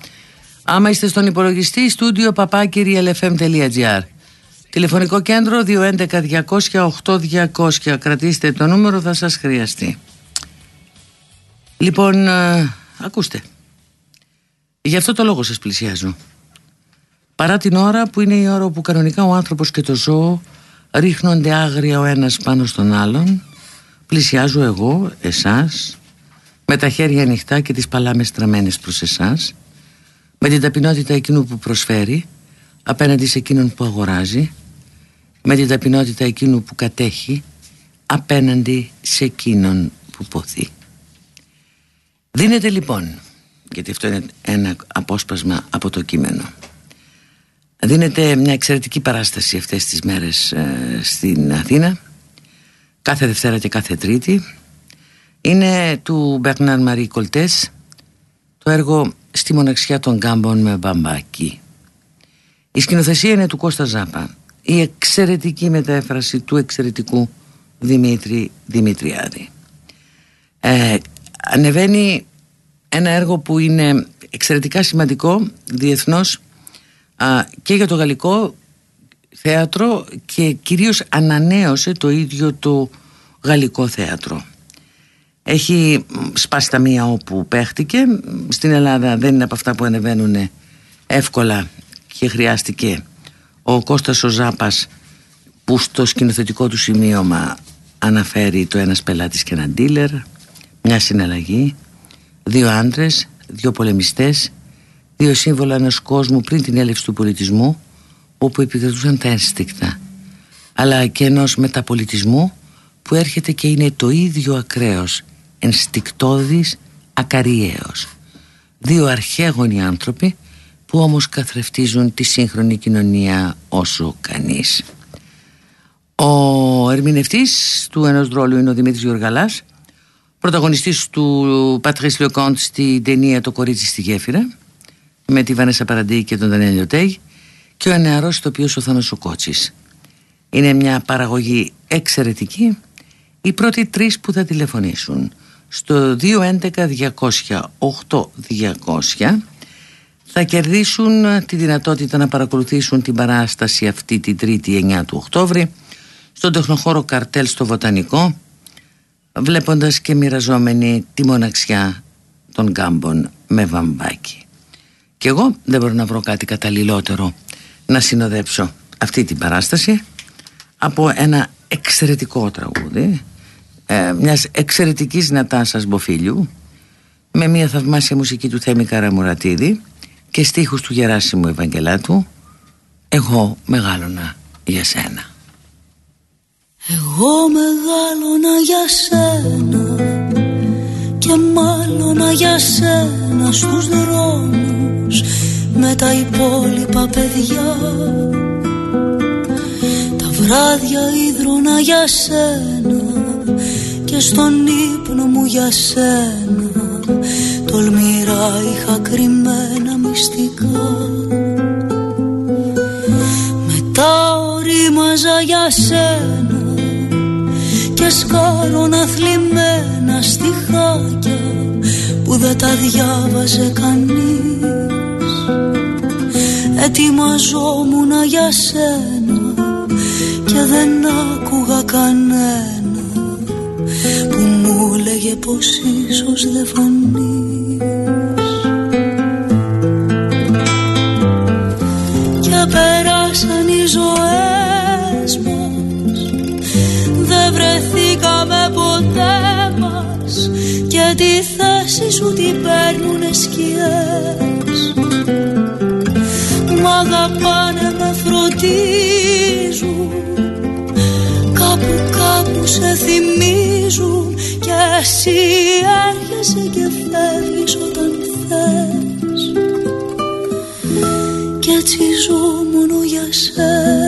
Άμα είστε στον υπολογιστή στούντιο παπάκι realfm.gr Τηλεφωνικό κέντρο 211-200-8200 Κρατήστε το νούμερο θα σας χρειαστεί. Λοιπόν, ε, ακούστε. Γι' αυτό το λόγο σας πλησιάζω. Παρά την ώρα που είναι η ώρα που κανονικά ο άνθρωπος και το ζώο ρίχνονται άγρια ο ένας πάνω στον άλλον πλησιάζω εγώ, εσάς με τα χέρια ανοιχτά και τις παλάμες στραμμένες προς εσάς με την ταπεινότητα εκείνου που προσφέρει απέναντι σε εκείνον που αγοράζει. Με την ταπεινότητα εκείνου που κατέχει απέναντι σε εκείνον που ποθεί. Δίνεται λοιπόν γιατί αυτό είναι ένα απόσπασμα από το κείμενο. Δίνεται μια εξαιρετική παράσταση αυτές τις μέρες ε, στην Αθήνα. Κάθε Δευτέρα και κάθε Τρίτη. Είναι του Μπερνάρ Μαρί Κολτές. Το έργο «Στη μοναξιά των κάμπων με μπαμπάκι». Η σκηνοθεσία είναι του Κώστα Ζάπα η εξαιρετική μετέφραση του εξαιρετικού Δημήτρη Δημητριάδη ε, ανεβαίνει ένα έργο που είναι εξαιρετικά σημαντικό διεθνώς και για το γαλλικό θέατρο και κυρίως ανανέωσε το ίδιο το γαλλικό θέατρο. Έχει σπάσει τα μία όπου παίχτηκε. Στην Ελλάδα δεν είναι από αυτά που ανεβαίνουν εύκολα και χρειάστηκε ο Κώστας ο Ζάπας που στο σκηνοθετικό του σημείωμα αναφέρει το ένας πελάτης και ένα ντίλερ μια συναλλαγή δύο άντρες, δύο πολεμιστές δύο σύμβολα ενός κόσμου πριν την έλευση του πολιτισμού όπου επικρατούσαν τα ένστικτα αλλά και ενός μεταπολιτισμού που έρχεται και είναι το ίδιο ακραίος ενστικτόδης ακαριέως. Δύο αρχαίγονοι άνθρωποι που όμως καθρεφτίζουν τη σύγχρονη κοινωνία όσο κανείς. Ο ερμηνευτής του ενός ρόλου είναι ο Δημήτρης Γιωργαλάς πρωταγωνιστής του Πατρίς Λεκόντ στη ταινία «Το κορίτσι στη γέφυρα» με τη Βανέσα Παραντή και τον Δανέλ Λιωτέγ και ο νεαρός ηθοποιός ο Θάνος Κότσης. Είναι μια παραγωγή εξαιρετική. Οι πρώτοι τρεις που θα τηλεφωνήσουν στο 211-200-8200 θα κερδίσουν τη δυνατότητα να παρακολουθήσουν την παράσταση αυτή την 3η 9 του Οκτώβρη στον τεχνοχώρο Καρτέλ στο Βοτανικό βλέποντας και μοιραζόμενοι τη μοναξιά των γκάμπων με βαμβάκι. Και εγώ δεν μπορώ να βρω κάτι καταλληλότερο να συνοδέψω αυτή την παράσταση από ένα εξαιρετικό τραγούδι ε, μιας εξαιρετικής Νατάσας Μποφίλιου με μια θαυμάσια μουσική του Θέμη Καραμουρατίδη και στίχους του Γεράσιμου Ευαγγελάτου «Εγώ μεγάλωνα για σένα». Εγώ μεγάλωνα για σένα και μάλλον για σένα στους δρόμους με τα υπόλοιπα παιδιά τα βράδια ίδρωνα για σένα και στον ύπνο μου για σένα. Τολμηρά είχα κρυμμένα μυστικά. Μετά ορίμαζα για σένα και σκάρωνα θλιμμένα στιχάκια που δεν τα διάβαζε κανείς. Ετοιμαζόμουν για σένα και δεν άκουγα κανένα που μου λέγε πως ίσως δεν φανείς. Και πέρασαν οι ζωές μας δεν βρεθήκαμε ποτέ μας. Και τη θέση σου την παίρνουνε σκιές. Μ' αγαπάνε με φροντίζουν. Κάπου κάπου σε θυμίζουν Και εσύ έρχεσαι και φεύγεις όταν θες. Και έτσι ζω μόνο για σένα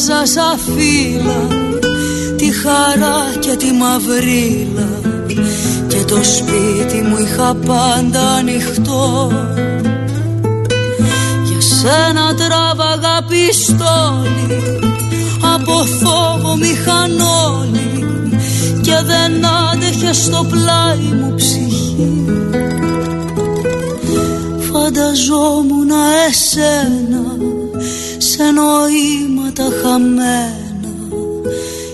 άλλαζα σαν φύλλα Τη χαρά και τη μαυρίλα. Και το σπίτι μου είχα πάντα ανοιχτό. Για σένα τράβαγα πιστόλι Από φόβο μηχανόλι Και δεν άντεχε στο πλάι μου ψυχή. Φανταζόμουν εσένα σε νοήματα χαμένα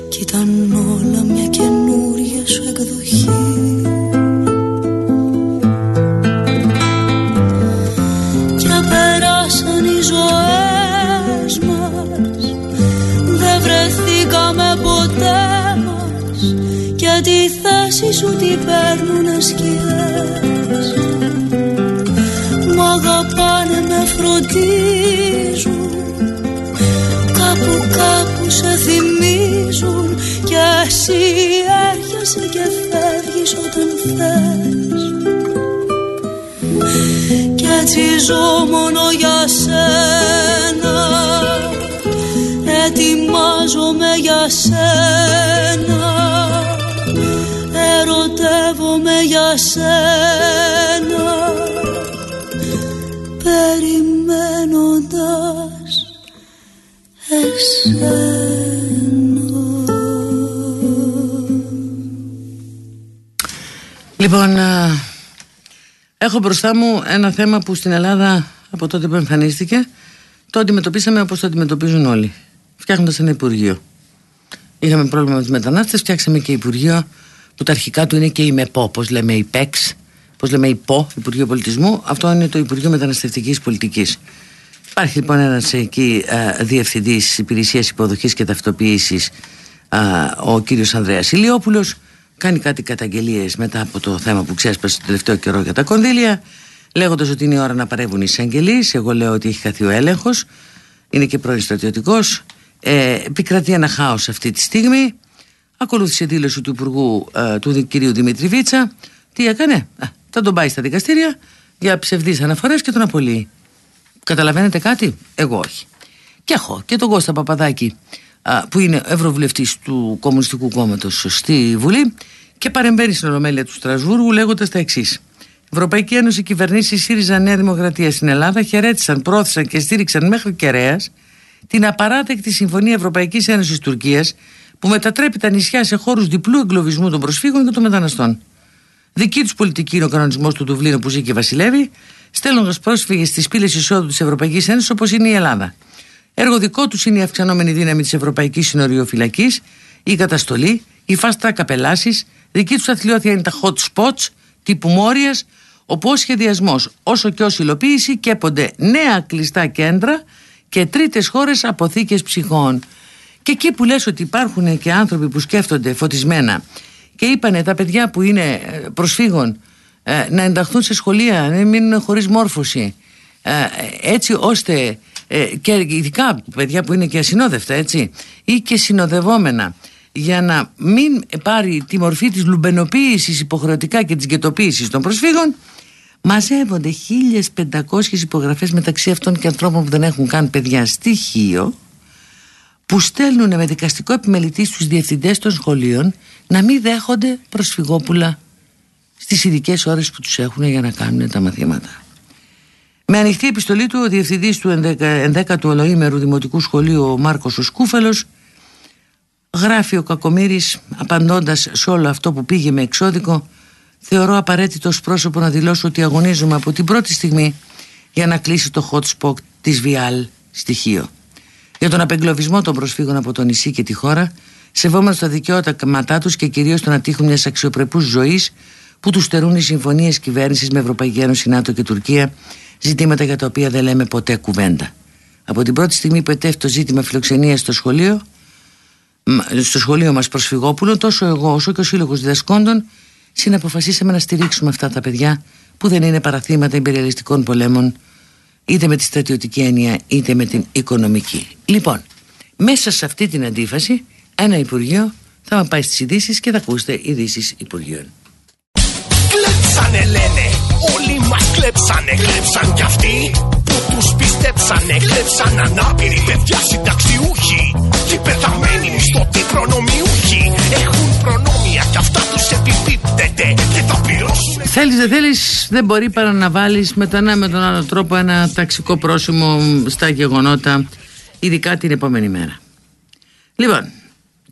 Κι ήταν όλα μια καινούρια σου εκδοχή. Και περάσαν οι ζωές μας Δεν βρεθήκαμε ποτέ μας. Και τη θέση σου την παίρνουνε σκιές. Μ' αγαπάνε με φροντίζουν Κάπου κάπου σε θυμίζουν Κι εσύ έρχεσαι και φεύγεις όταν θες. Κι έτσι ζω μόνο για σένα Ετοιμάζομαι για σένα Ερωτεύομαι για σένα Λοιπόν, α, Έχω μπροστά μου ένα θέμα που στην Ελλάδα από τότε που εμφανίστηκε το αντιμετωπίσαμε όπως το αντιμετωπίζουν όλοι. Φτιάχνοντας ένα Υπουργείο. Είχαμε πρόβλημα με τους μετανάστες, φτιάξαμε και Υπουργείο που τα αρχικά του είναι και η ΜΕΠΟ, όπως λέμε η ΠΕΞ, πώς λέμε η ΠΟ, Υπουργείο Πολιτισμού. Αυτό είναι το Υπουργείο Μεταναστευτικής Πολιτικής. Υπάρχει λοιπόν ένας εκεί α, διευθυντής υπηρεσίας υποδοχής και ταυτοποίησης ο κύριος Ανδρέας Ηλιόπουλος κάνει κάτι καταγγελίες μετά από το θέμα που ξέσπασε το τελευταίο καιρό για τα κονδύλια λέγοντας ότι είναι η ώρα να παρεύουν οι εισαγγελίες εγώ λέω ότι έχει χαθεί ο έλεγχος είναι και πρώην στρατιωτικός. Ε, επικρατεί ένα χάος αυτή τη στιγμή. Ακολούθησε δήλωση του Υπουργού ε, του κυρίου Δημήτρη Βίτσα. Τι έκανε, α, θα τον πάει στα δικαστήρια για ψευδείς αναφορές και τον απολύει. Καταλαβαίνετε κάτι, εγώ όχι. Και έχω και τον Κώστα Παπαδάκη που είναι ευρωβουλευτής του Κομμουνιστικού Κόμματος στη Βουλή και παρεμβαίνει στην Ολομέλεια του Στρασβούργου λέγοντας τα εξής. Ευρωπαϊκή Ένωση, κυβερνήσεις ΣΥΡΙΖΑ Νέα Δημοκρατία στην Ελλάδα χαιρέτησαν, πρόθεσαν και στήριξαν μέχρι κεραίας την απαράδεκτη Συμφωνία Ευρωπαϊκής Ένωσης Τουρκίας που μετατρέπει τα νησιά σε χώρους διπλού εγκλωβισμού των προσφύγων και των μεταναστών. Δική τους πολιτική είναι ο κανονισμός του Δουβλίνου που ζει και βασιλεύει, στέλνοντας πρόσφυγες στις πύλες εισόδου της Ευρωπαϊκής Ένωσης όπως είναι η Ελλάδα. Έργο δικό τους είναι η αυξανόμενη δύναμη της Ευρωπαϊκής Συνοριοφυλακής, η καταστολή, οι fast track απελάσει, δική τους αθλειότητα είναι τα hot spots τύπου Μόριας, όπου ο σχεδιασμός όσο και ως υλοποίηση κέπονται νέα κλειστά κέντρα και τρίτες χώρες αποθήκε ψυχών. Και εκεί που λες ότι υπάρχουν και άνθρωποι που σκέφτονται φωτισμένα και είπανε τα παιδιά που είναι ε, προσφύγων ε, να ενταχθούν σε σχολεία, να μείνουν χωρίς μόρφωση ε, έτσι ώστε ε, και ειδικά παιδιά που είναι και ασυνόδευτα έτσι ή και συνοδευόμενα για να μην πάρει τη μορφή της λουμπενοποίησης υποχρεωτικά και της γετοποίησης των προσφύγων μαζεύονται 1500 υπογραφές μεταξύ αυτών και ανθρώπων που δεν έχουν καν παιδιά στοιχείο που στέλνουν με δικαστικό επιμελητή στους διευθυντές των σχολείων να μην δέχονται προσφυγόπουλα στις ειδικές ώρες που τους έχουν για να κάνουν τα μαθήματα. Με ανοιχτή επιστολή του, ο διευθυντής του 11ου Ολοήμερου Δημοτικού Σχολείου, ο Μάρκος ο Σκούφαλος, γράφει ο Κακομήρης, απαντώντας σε όλο αυτό που πήγε με εξώδικο, θεωρώ απαραίτητο πρόσωπο να δηλώσω ότι αγωνίζομαι από την πρώτη στιγμή για να κλείσει το hot spot της Βιάλ στοιχείο. Για τον απεγκλωβισμό των προσφύγων από το νησί και τη χώρα, σεβόμενος τα δικαιώματα τους και κυρίως το να τύχουν μιας αξιοπρεπούς ζωής που τους στερούν οι συμφωνίες κυβέρνησης με Ευρωπαϊκή Ένωση, ΝΑΤΟ και Τουρκία ζητήματα για τα οποία δεν λέμε ποτέ κουβέντα. Από την πρώτη στιγμή που ετέφθη το ζήτημα φιλοξενίας στο σχολείο, στο σχολείο μας προσφυγόπουλο, τόσο εγώ όσο και ο Σύλλογος Διδασκόντων συναποφασίσαμε να στηρίξουμε αυτά τα παιδιά που δεν είναι παραθύματα υπεριαλιστικών πολέμων είτε με τη στρατιωτική έννοια είτε με την οικονομική. Λοιπόν, μέσα σε αυτή την αντίφαση ένα Υπουργείο θα πάει στις ειδήσεις και θα ακούσετε ειδήσεις Υπουργείων. Κλέψανε λένε, όλοι μας κλέψανε, κλέψαν κι αυτοί που τους πιστέψανε, κλέψαν ανάπηροι παιδιά συνταξιούχοι και πεθαμένοι μισθωτοί προνομιούχοι έχουν προνόμια κι αυτά τους επιπίπτεται και τα πληρώσουν. Θέλεις δεν θέλεις δεν μπορεί παρά να βάλεις με τον ένα με τον άλλο τρόπο ένα ταξικό πρόσημο στα γεγονότα ειδικά την επόμενη μέρα. Λοιπόν,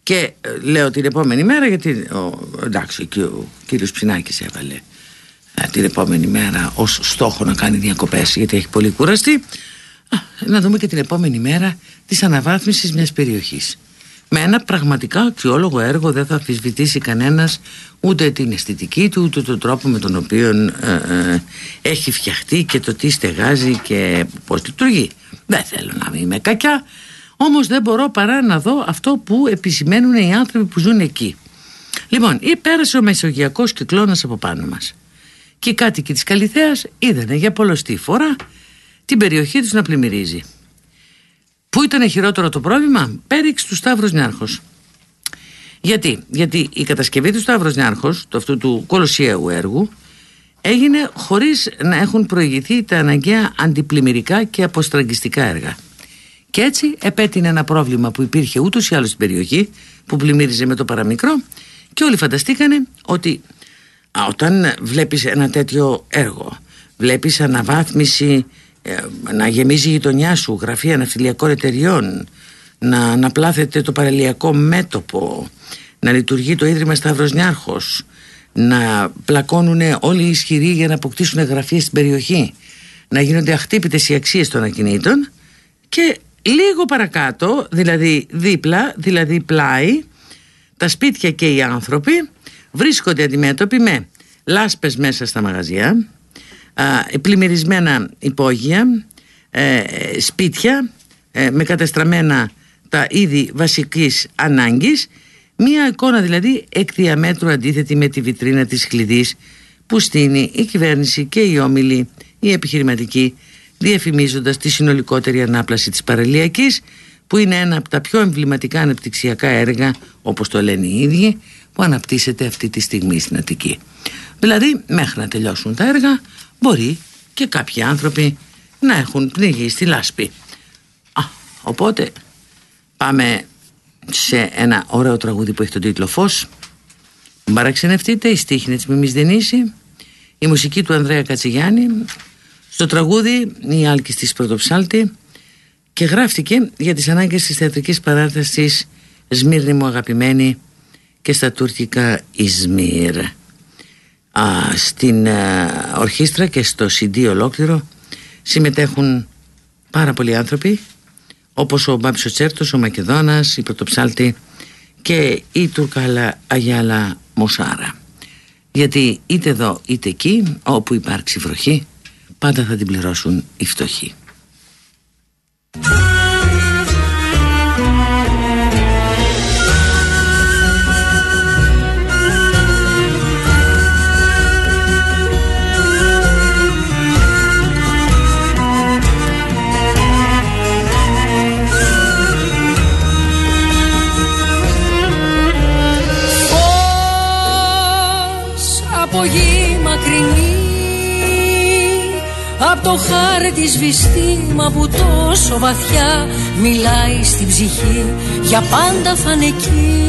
και ε, λέω την επόμενη μέρα γιατί ο, εντάξει και ο κύριος Ψινάκης έβαλε ε, την επόμενη μέρα ως στόχο να κάνει διακοπές γιατί έχει πολύ κουραστεί να δούμε και την επόμενη μέρα της αναβάθμισης μιας περιοχής με ένα πραγματικά αξιόλογο έργο δεν θα αμφισβητήσει κανένας ούτε την αισθητική του ούτε τον τρόπο με τον οποίο ε, έχει φτιαχτεί και το τι στεγάζει και πώς λειτουργεί δεν θέλω να είμαι κακιά όμως δεν μπορώ παρά να δω αυτό που επισημαίνουν οι άνθρωποι που ζουν εκεί. Λοιπόν, ή πέρασε ο μεσογειακός κυκλώνας από πάνω μας. Και οι κάτοικοι της Καλυθέας είδανε για πολλωστή φορά την περιοχή τους να πλημμυρίζει. Πού ήταν χειρότερο το πρόβλημα; Πέριξ του Σταύρος Νιάρχος. Γιατί; Γιατί η κατασκευή του Σταύρος Νιάρχος, του αυτού του κολοσιαίου έργου, έγινε χωρίς να έχουν προηγηθεί τα αναγκαία αντιπλημμυρικά και αποστραγγιστικά έργα. Και έτσι επέτεινε ένα πρόβλημα που υπήρχε ούτως ή άλλως στην περιοχή, που πλημμύριζε με το παραμικρό, και όλοι φανταστήκανε ότι όταν βλέπεις ένα τέτοιο έργο, βλέπεις αναβάθμιση, ε, να γεμίζει η γειτονιά σου, γραφεία ναυτιλιακών εταιριών, να αναπλάθεται το παραλιακό μέτωπο, να λειτουργεί το Ίδρυμα Σταύρος Νιάρχος, να πλακώνουν όλοι οι ισχυροί για να αποκτήσουν γραφεία στην περιοχή να γίνονται αχτύπητες οι αξίες των ακινήτων και λίγο παρακάτω δηλαδή δίπλα δηλαδή πλάι τα σπίτια και οι άνθρωποι βρίσκονται αντιμέτωποι με λάσπες μέσα στα μαγαζιά πλημμυρισμένα υπόγεια ε, σπίτια ε, με κατεστραμμένα τα είδη βασικής ανάγκης Μία εικόνα δηλαδή εκ διαμέτρου αντίθετη με τη βιτρίνα της χλειδής που στείνει η κυβέρνηση και οι όμιλοι, οι επιχειρηματικοί, διαφημίζοντας τη συνολικότερη ανάπλαση της παραλιακής που είναι ένα από τα πιο εμβληματικά αναπτυξιακά έργα, όπως το λένε οι ίδιοι, που αναπτύσσεται αυτή τη στιγμή στην Αττική. Δηλαδή, μέχρι να τελειώσουν τα έργα, μπορεί και κάποιοι άνθρωποι να έχουν πνιγεί στη λάσπη. Α, οπότε πάμε σε ένα ωραίο τραγούδι που έχει τον τίτλο Φως Μπαραξενευτείτε, η στίχη είναι της Μιμής Δενήση η μουσική του Ανδρέα Κατσιγιάννη στο τραγούδι η Άλκης της Πρωτοψάλτη και γράφτηκε για τις ανάγκες της θεατρικής παράστασης Σμύρνη μου αγαπημένη και στα τουρκικά Ισμύρ Α, στην α, ορχήστρα και στο CD ολόκληρο συμμετέχουν πάρα πολλοί άνθρωποι όπως ο Μπάμπης ο Τσέρτος, ο Μακεδόνας, η Πρωτοψάλτη και η Τουρκάλα Αγιάλα Μοσάρα. Γιατί είτε εδώ είτε εκεί, όπου υπάρξει βροχή, πάντα θα την πληρώσουν οι φτωχοί. Το χάρτη σβηστή μα που τόσο βαθιά μιλάει στην ψυχή για πάντα θα είναι εκεί.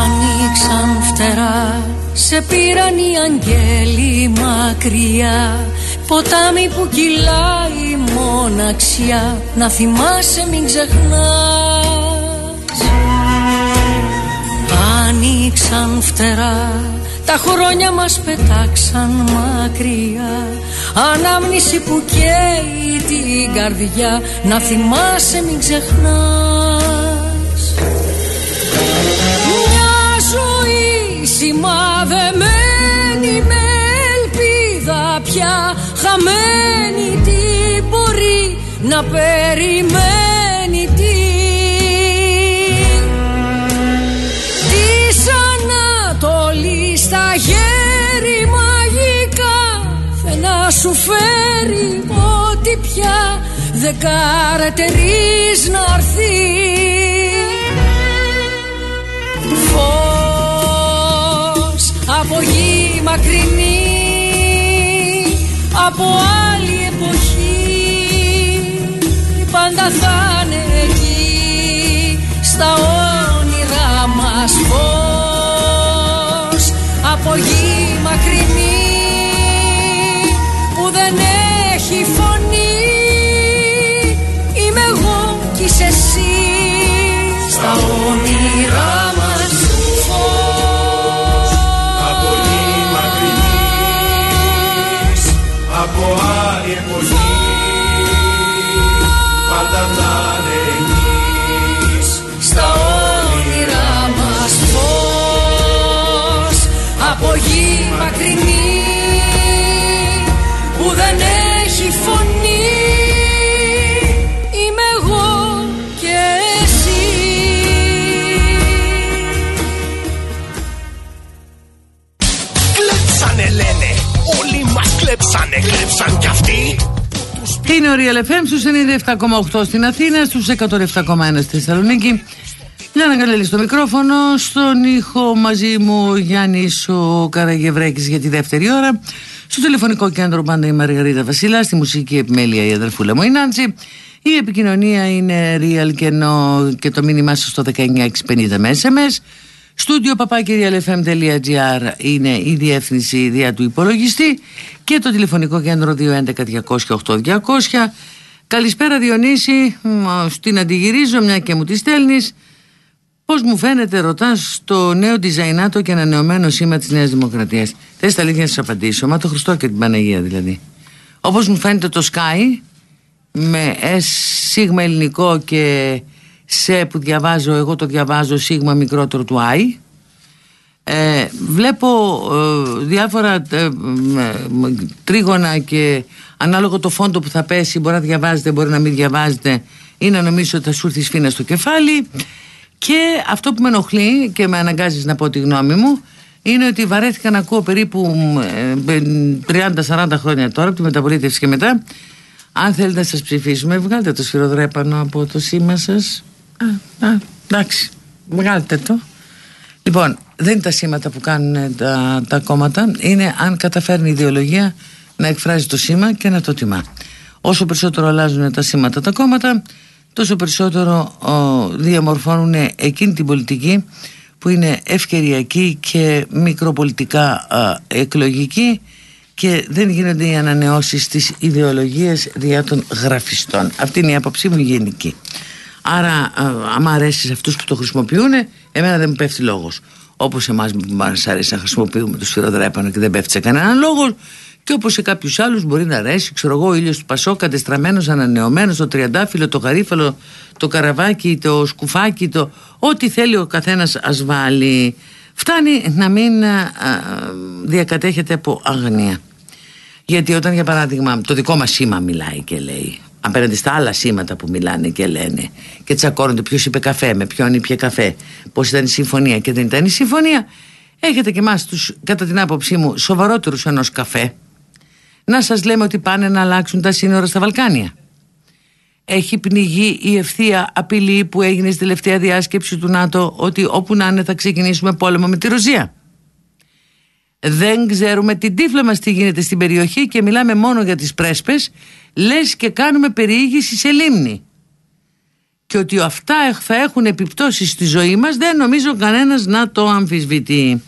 Άνοιξαν φτερά σε πήραν οι αγγέλοι μακριά. Ποτάμι που κυλάει μοναξιά Να θυμάσαι μην ξεχνάς. Άνοιξαν φτερά τα χρόνια μας πετάξαν μακριά. Ανάμνηση που καίει την καρδιά. Να θυμάσαι μην ξεχνάς. Μια ζωή σημαδεμένη με ελπίδα πια. Χαμένη τι μπορεί να περιμένει σου πια δεν καρτερείς να έρθει. Φως από γη μακρινή από άλλη εποχή πάντα θα είναι εκεί στα όνειρά μας φως Real FM στους 97,8 στην Αθήνα, στους 107,1 στη Θεσσαλονίκη. Λένα Καλέλη στο μικρόφωνο, στον ήχο μαζί μου Γιάννης ο Καραγευρέκης για τη δεύτερη ώρα. Στο τηλεφωνικό κέντρο πάντα η Μαργαρίτα Βασίλα, στη μουσική επιμέλεια η αδερφούλα μου η Νάντση. Η επικοινωνία είναι real και, no, και το μήνυμά σας στο 19650 με SMS. Στούντιο papakirialfm.gr είναι η διεύθυνση δια του υπολογιστή και το τηλεφωνικό κέντρο 211-200-8200. Καλησπέρα Διονύση, στην αντιγυρίζω μια και μου τη στέλνεις. Πώς μου φαίνεται, ρωτάς στο νέο διζαϊνάτο και ανανεωμένο σήμα της Νέας Δημοκρατίας. Θες τα αλήθεια να σας απαντήσω, μα το Χριστό και την Παναγία δηλαδή. Όπως μου φαίνεται το Sky, με S σίγμα ελληνικό και σε που διαβάζω, εγώ το διαβάζω σίγμα μικρότερο του I. Ε, βλέπω ε, διάφορα ε, τρίγωνα και ανάλογο το φόντο που θα πέσει μπορεί να διαβάζετε, μπορεί να μην διαβάζετε ή να νομίζω ότι θα σου έρθει σφίνα στο κεφάλι. Και αυτό που με ενοχλεί και με αναγκάζεις να πω τη γνώμη μου είναι ότι βαρέθηκα να ακούω περίπου 30-40 χρόνια τώρα από τη μεταπολίτευση και μετά. Αν θέλετε να σας ψηφίσουμε βγάλτε το σφυροδρέπανο από το σήμα σας α, α, εντάξει βγάλτε το λοιπόν δεν είναι τα σήματα που κάνουν τα, τα κόμματα είναι αν καταφέρνει η ιδεολογία να εκφράζει το σήμα και να το τιμά όσο περισσότερο αλλάζουν τα σήματα τα κόμματα τόσο περισσότερο διαμορφώνουν εκείνη την πολιτική που είναι ευκαιριακή και μικροπολιτικά εκλογική και δεν γίνονται οι ανανεώσεις της ιδεολογίας διά των γραφιστών. Αυτή είναι η άποψή μου γενική. Άρα, άμα αρέσει σε αυτούς που το χρησιμοποιούν, εμένα δεν μου πέφτει λόγος. Όπως εμάς μας αρέσει να χρησιμοποιούμε το σφυροδρέπανο και δεν πέφτει σε κανέναν λόγος, και όπως σε κάποιους άλλους μπορεί να αρέσει, ξέρω εγώ, ο ήλιος του Πασό, κατεστραμμένο, ανανεωμένος, το τριαντάφυλλο, το γαρίφαλο, το καραβάκι, το σκουφάκι, το ό,τι θέλει ο καθένας ας βάλει. Φτάνει να μην α, διακατέχεται από αγνία. Γιατί όταν για παράδειγμα το δικό μας σήμα μιλάει και λέει απέναντι στα άλλα σήματα που μιλάνε και λένε και τσακώνονται ποιος είπε καφέ, με ποιον είπε καφέ, πώς ήταν η συμφωνία και δεν ήταν η συμφωνία, έχετε και εμάς τους, κατά την άποψή μου, σοβαρότερους ενός καφέ να σας λέμε ότι πάνε να αλλάξουν τα σύνορα στα Βαλκάνια. Έχει πνιγεί η ευθεία απειλή που έγινε στη τελευταία διάσκεψη του ΝΑΤΟ ότι όπου να είναι θα ξεκινήσουμε πόλεμο με τη Ρωσία. Δεν ξέρουμε την τύφλα μας τι γίνεται στην περιοχή και μιλάμε μόνο για τις πρέσπες λες και κάνουμε περιήγηση σε λίμνη. Και ότι αυτά θα έχουν επιπτώσεις στη ζωή μας δεν νομίζω κανένας να το αμφισβητεί.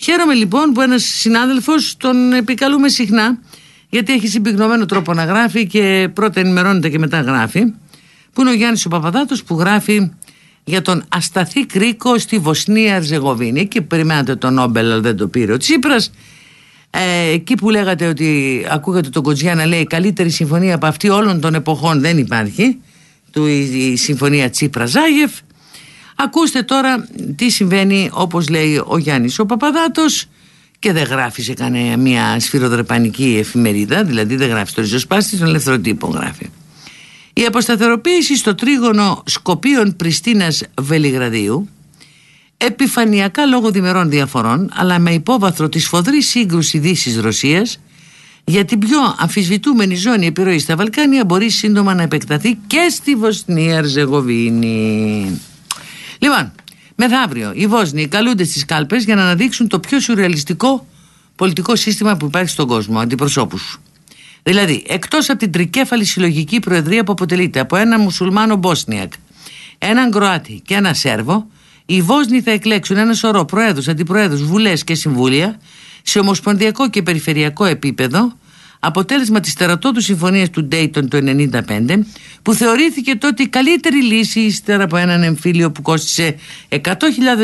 Χαίρομαι λοιπόν που ένας συνάδελφος τον επικαλούμε συχνά γιατί έχει συμπυκνωμένο τρόπο να γράφει και πρώτα ενημερώνεται και μετά γράφει που είναι ο Γιάννης ο Παπαδάτος που γράφει για τον ασταθή κρίκο στη Βοσνία Αρζεγοβίνη εκεί που περιμένατε τον Νόμπελ αλλά δεν το πήρε ο Τσίπρας. Ε, εκεί που λέγατε ότι ακούγατε τον Κοτζιά να λέει καλύτερη συμφωνία από αυτή όλων των εποχών δεν υπάρχει του, η, συμφωνία Τσίπρα-Ζάγεφ ακούστε τώρα τι συμβαίνει όπως λέει ο Γιάννης ο Παπαδάτος και δεν γράφει σε κανένα μια σφυροδρεπανική εφημερίδα, δηλαδή δεν γράφει στο ριζοσπάστη, στον ελεύθερο τύπο γράφει. Η αποσταθεροποίηση στο τρίγωνο Σκοπίων Πριστίνας Βελιγραδίου επιφανειακά λόγω διμερών διαφορών αλλά με υπόβαθρο τη σφοδρή σύγκρουση Δύσης Ρωσίας για την πιο αμφισβητούμενη ζώνη επιρροή στα Βαλκάνια μπορεί σύντομα να επεκταθεί και στη Βοσνία Ρζεγοβίνη. Λοιπόν, Μεθαύριο, οι Βόσνοι καλούνται στις κάλπες για να αναδείξουν το πιο σουρεαλιστικό πολιτικό σύστημα που υπάρχει στον κόσμο, αντιπροσώπους. Δηλαδή, εκτός από την τρικέφαλη συλλογική προεδρία που αποτελείται από ένα μουσουλμάνο Μπόσνιακ, έναν Κροάτι και ένα Σέρβο, οι Βόσνοι θα εκλέξουν ένα σωρό προέδρους, αντιπροέδρους, βουλές και συμβούλια σε ομοσπονδιακό και περιφερειακό επίπεδο αποτέλεσμα της τερατώδου συμφωνίας του Dayton το 1995 που θεωρήθηκε τότε η καλύτερη λύση ύστερα από έναν εμφύλιο που κόστισε 100.000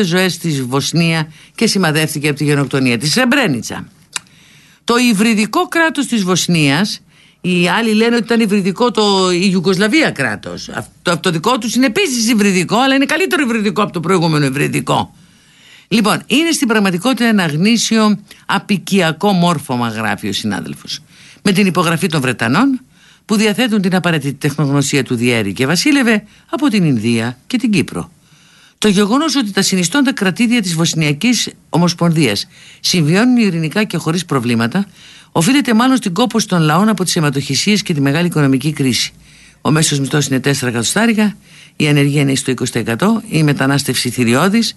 ζωές στη Βοσνία και σημαδεύτηκε από τη γενοκτονία της Σεμπρένιτσα. Το υβριδικό κράτος της Βοσνίας οι άλλοι λένε ότι ήταν υβριδικό το η Ιουγκοσλαβία κράτος. Το, το δικό τους είναι επίσης υβριδικό αλλά είναι καλύτερο υβριδικό από το προηγούμενο υβριδικό. Λοιπόν, είναι στην πραγματικότητα ένα γνήσιο απικιακό μόρφωμα, γράφει ο συνάδελφος με την υπογραφή των Βρετανών που διαθέτουν την απαραίτητη τεχνογνωσία του Διέρη και Βασίλευε από την Ινδία και την Κύπρο. Το γεγονός ότι τα συνιστώντα κρατήδια της Βοσνιακής Ομοσπονδίας συμβιώνουν ειρηνικά και χωρίς προβλήματα, οφείλεται μάλλον στην κόπωση των λαών από τις αιματοχυσίες και τη μεγάλη οικονομική κρίση. Ο μέσος μισθός είναι 4 εκατοστάρια, η ανεργία είναι στο 20%, η μετανάστευση θηριώδης,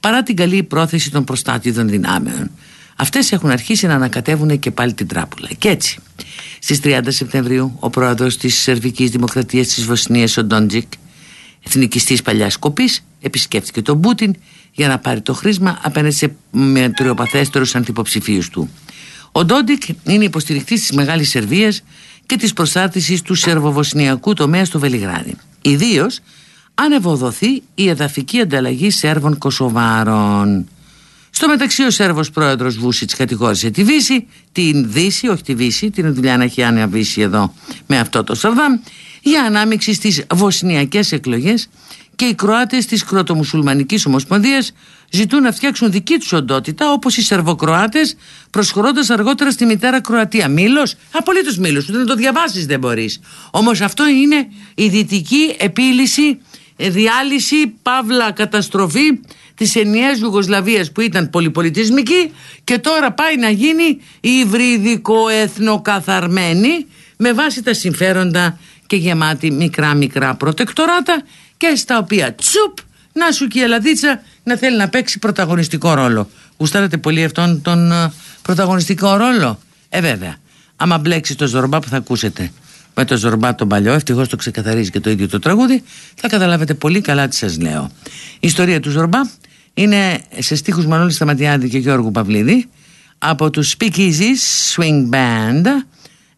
παρά την καλή πρόθεση των προστάτηδων δυνάμεων. Αυτές έχουν αρχίσει να ανακατεύουν και πάλι την τράπουλα. Και έτσι, στις 30 Σεπτεμβρίου, ο πρόεδρος της Σερβικής Δημοκρατίας της Βοσνίας, ο Ντόντζικ, εθνικιστής παλιάς κοπής, επισκέφθηκε τον Πούτιν για να πάρει το χρήσμα απέναντι σε μετριοπαθέστερους αντιποψηφίους του. Ο Ντόντικ είναι υποστηρικτής της Μεγάλης Σερβίας και της προστάτηση του σερβοβοσνιακού τομέα στο Βελιγράδι. Ιδίως αν ευοδοθεί η εδαφική ανταλλαγή Σέρβων Κωσοβάρων. Στο μεταξύ ο Σέρβος πρόεδρος Βούσιτς κατηγόρησε τη Βύση, την Δύση, όχι τη Βύση, την δουλειά να έχει Άνια Βύση εδώ με αυτό το Σαρδάμ, για ανάμειξη στις βοσνιακές εκλογές και οι Κροάτες της Κροτομουσουλμανικής Ομοσπονδίας ζητούν να φτιάξουν δική τους οντότητα όπως οι Σερβοκροάτες προσχωρώντας αργότερα στη μητέρα Κροατία. Μήλος, απολύτως μήλος, ούτε να το διαβάσεις δεν μπορείς. Όμως αυτό είναι η δυτική επίλυση, ε, διάλυση, παύλα καταστροφή της ενιαίας Ιουγκοσλαβίας που ήταν πολυπολιτισμική και τώρα πάει να γίνει υβριδικο-εθνοκαθαρμένη με βάση τα συμφέροντα και γεμάτη μικρά μικρά προτεκτοράτα και στα οποία τσουπ να σου και η Ελλαδίτσα να θέλει να παίξει πρωταγωνιστικό ρόλο. Γουστάρατε πολύ αυτόν τον ε, πρωταγωνιστικό ρόλο; Ε βέβαια, άμα μπλέξει το Ζορμπά που θα ακούσετε με το Ζορμπά τον παλιό, ευτυχώς το ξεκαθαρίζει και το ίδιο το τραγούδι, θα καταλάβετε πολύ καλά τι σας λέω. Η ιστορία του Ζορμπά είναι σε στίχους Μανώλης Σταματιάδη και Γιώργου Παυλίδη από τους Speakeasies Swing Band.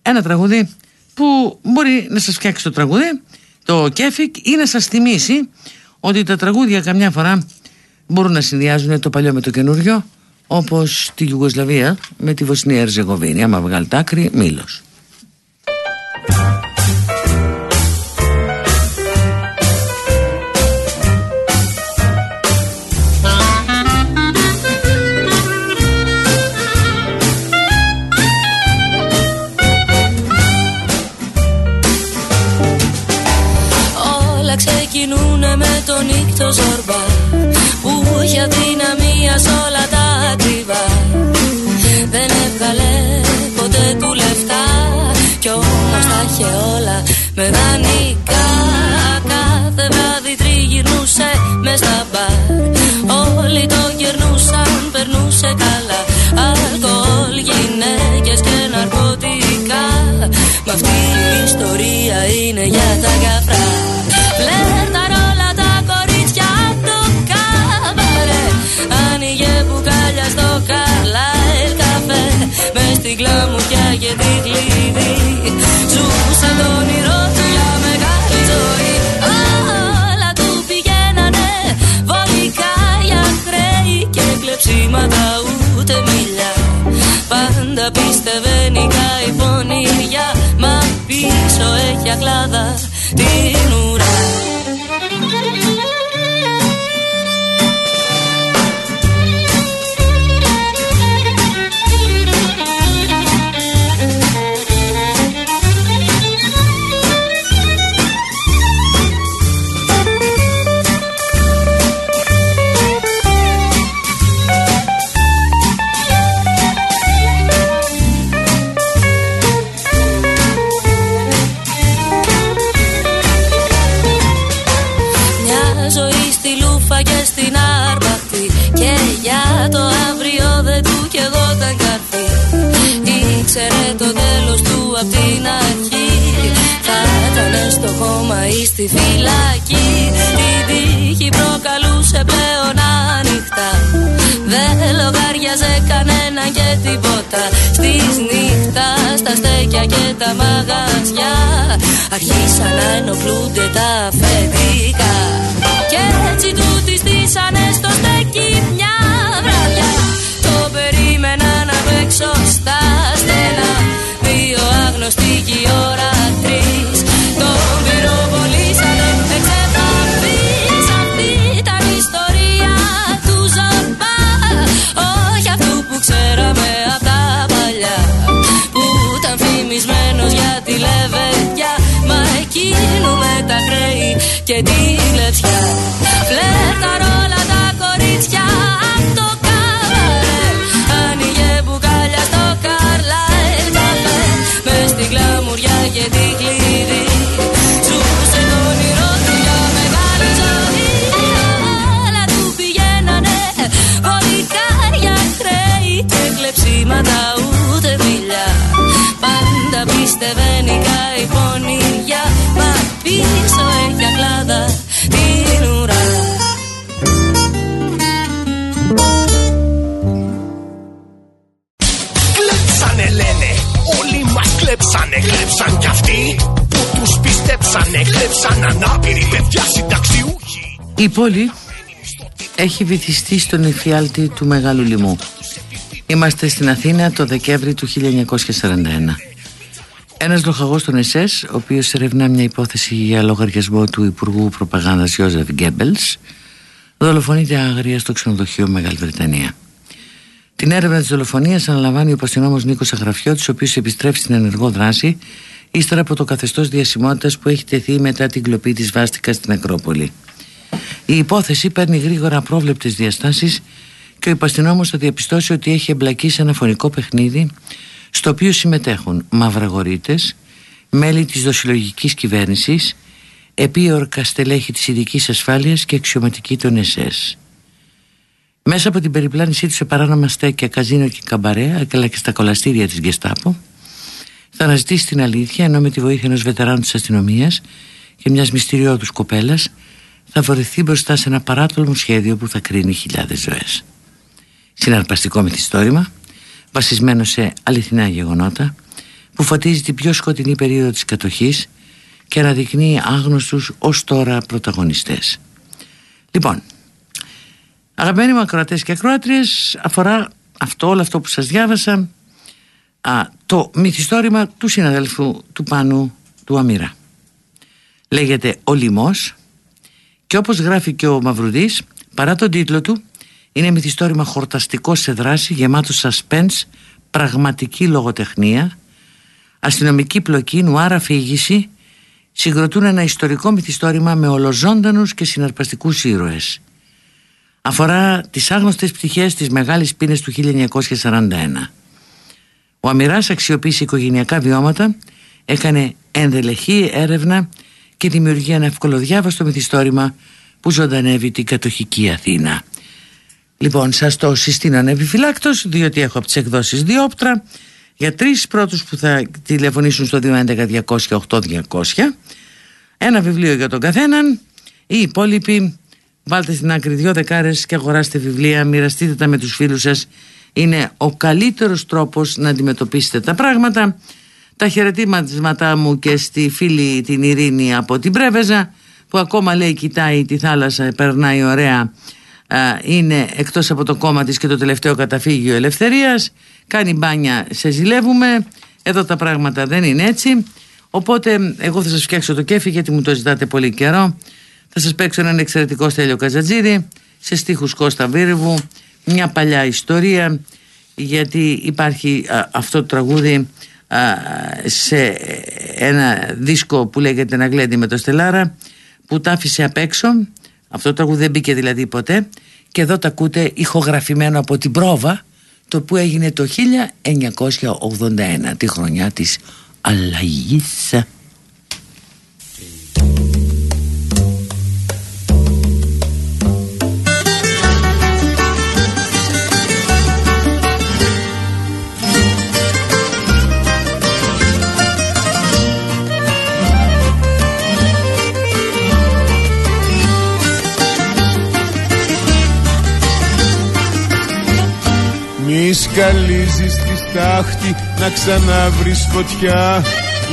Ένα τραγούδι που μπορεί να σας φτιάξει το τραγούδι το κέφικ ή να σας θυμίσει ότι τα τραγούδια καμιά φορά μπορούν να συνδυάζουν το παλιό με το καινούριο όπως τη Ιουγκοσλαβία με τη Βοσνία Ερζεγοβίνη άμα βγάλει τάκρη μήλος το ζορμπά που έχει αδυναμία σε όλα τα ακριβά. Δεν έβγαλε ποτέ του λεφτά κι όμως τα είχε όλα με δανεικά. Κάθε βράδυ τριγυρνούσε με στα μπαρ όλοι το γερνούσαν περνούσε καλά. Αλκοόλ γυναίκες και ναρκωτικά. Μα αυτή η ιστορία είναι για τα καφρά στην κλαμουριά και τη κλειδί. Ζούσε το όνειρό του για μεγάλη ζωή. Όλα του πηγαίνανε βολικά για χρέη και κλεψίματα ούτε μιλιά Πάντα πίστευε νικάει πονηριά. Μα πίσω έχει ακλάδα την τα μαγαζιά. Αρχίσαν να ενοχλούνται τα αφεντικά Και έτσι του τη στήσανε στο στέκι μια βραδιά. Το περίμενα να παίξω στα στενά. Δύο άγνωστοι και η ώρα και τη κλεψιά Φλέρταρ όλα τα κορίτσια απ' το καβαρέ Άνοιγε μπουκάλια στο Καρλάιλ καφέ Μες στην κλαμουριά και τη κλειδί. Ζούσε το όνειρό του για μεγάλη ζωή. Όλα του πηγαίνανε βολικάρια χρέη Και κλεψίματα ούτε μιλιά. Πάντα πίστευε νικάει πονηριά Μα πίσω Η πόλη έχει βυθιστεί στον εφιάλτη του Μεγάλου Λιμού. Είμαστε στην Αθήνα το Δεκέμβρη του 1941. Ένας λοχαγός των ΕΣΕΣ, ο οποίος ερευνά μια υπόθεση για λογαριασμό του Υπουργού Προπαγάνδας Ιώζεφ Γκέμπελς, δολοφονείται άγρια στο ξενοδοχείο Μεγάλη Βρετανία. Την έρευνα της δολοφονίας αναλαμβάνει ο παστινόμος Νίκος Αγραφιώτης, ο οποίος επιστρέφει στην ενεργό δράση, ύστερα από το καθεστώς διασημότητας που έχει τεθεί μετά την κλοπή της Βάστηκα στην Ακρόπολη. Η υπόθεση παίρνει γρήγορα απρόβλεπτες διαστάσεις και ο υπαστηνόμος θα διαπιστώσει ότι έχει εμπλακεί σε ένα φωνικό παιχνίδι στο οποίο συμμετέχουν μαυραγορείτες, μέλη της δοσυλλογικής κυβέρνησης, επίορκα στελέχη της ειδικής ασφάλειας και αξιωματική των ΕΣΕΣ. Μέσα από την περιπλάνησή τους σε παράνομα στέκια, καζίνο και καμπαρέ, αλλά και στα κολαστήρια της Γκεστάπο, θα αναζητήσει την αλήθεια ενώ με τη βοήθεια ενός βετεράνου της αστυνομίας και μιας μυστηριώδους κοπέλας θα βορειθεί μπροστά σε ένα παράτολμο σχέδιο που θα κρίνει χιλιάδες ζωές. Συναρπαστικό μυθιστόρημα, βασισμένο σε αληθινά γεγονότα, που φωτίζει την πιο σκοτεινή περίοδο της κατοχής και αναδεικνύει άγνωστους ως τώρα πρωταγωνιστές. Λοιπόν, αγαπημένοι μου ακροατές και ακροάτριες, αφορά αυτό, όλο αυτό που σας διάβασα, α, το μυθιστόρημα του συναδέλφου του Πάνου του Αμύρα. Λέγεται «Ο Λιμός» Και όπως γράφει και ο Μαυρουδής, παρά τον τίτλο του, είναι μυθιστόρημα χορταστικό σε δράση, γεμάτο suspense, πραγματική λογοτεχνία, αστυνομική πλοκή, νουάρα φύγηση, συγκροτούν ένα ιστορικό μυθιστόρημα με ολοζώντανους και συναρπαστικούς ήρωες. Αφορά τις άγνωστες πτυχές της μεγάλης πίνες του 1941. Ο Αμυράς αξιοποίησε οικογενειακά βιώματα, έκανε ενδελεχή έρευνα και δημιουργεί ένα ευκολοδιάβαστο μυθιστόρημα που ζωντανεύει την κατοχική Αθήνα. Λοιπόν, σας το συστήνω ανεπιφυλάκτος, διότι έχω από τις εκδόσεις διόπτρα για τρεις πρώτους που θα τηλεφωνήσουν στο 211-200-8200 ένα βιβλίο για τον καθέναν. Οι υπόλοιποι βάλτε στην άκρη δυο δεκάρες και αγοράστε βιβλία μοιραστείτε τα με τους φίλους σας. Είναι ο καλύτερος τρόπος να αντιμετωπίσετε τα πράγματα τα χαιρετήματά μου και στη φίλη την Ειρήνη από την Πρέβεζα που ακόμα λέει κοιτάει τη θάλασσα, περνάει ωραία είναι εκτός από το κόμμα της και το τελευταίο καταφύγιο ελευθερίας. Κάνει μπάνια, σε ζηλεύουμε. Εδώ τα πράγματα δεν είναι έτσι. Οπότε εγώ θα σας φτιάξω το κέφι γιατί μου το ζητάτε πολύ καιρό. Θα σας παίξω έναν εξαιρετικό Στέλιο Καζατζίδη σε στίχους Κώστα Βίρβου μια παλιά ιστορία γιατί υπάρχει αυτό το τραγούδι σε ένα δίσκο που λέγεται «Να γλέντι με το Στελάρα» που τα άφησε απ' έξω. Αυτό το τραγούδι δεν μπήκε δηλαδή ποτέ. Και εδώ τα ακούτε ηχογραφημένο από την πρόβα το που έγινε το 1981 τη χρονιά της αλλαγής σκαλίζεις τη στάχτη να ξαναβρεις φωτιά.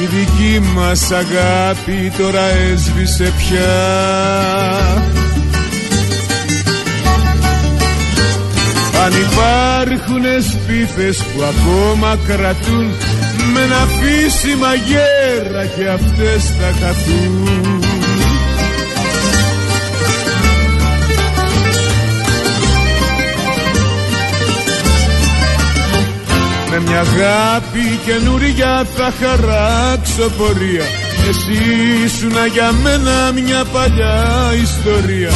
Η δική μας αγάπη τώρα έσβησε πια. Αν υπάρχουνε σπίθες που ακόμα κρατούν Με ένα αφήσιμα γέρα και αυτές θα χαθούν Με μια αγάπη καινούρια θα χαράξω πορεία. Εσύ ήσουνα για μένα μια παλιά ιστορία.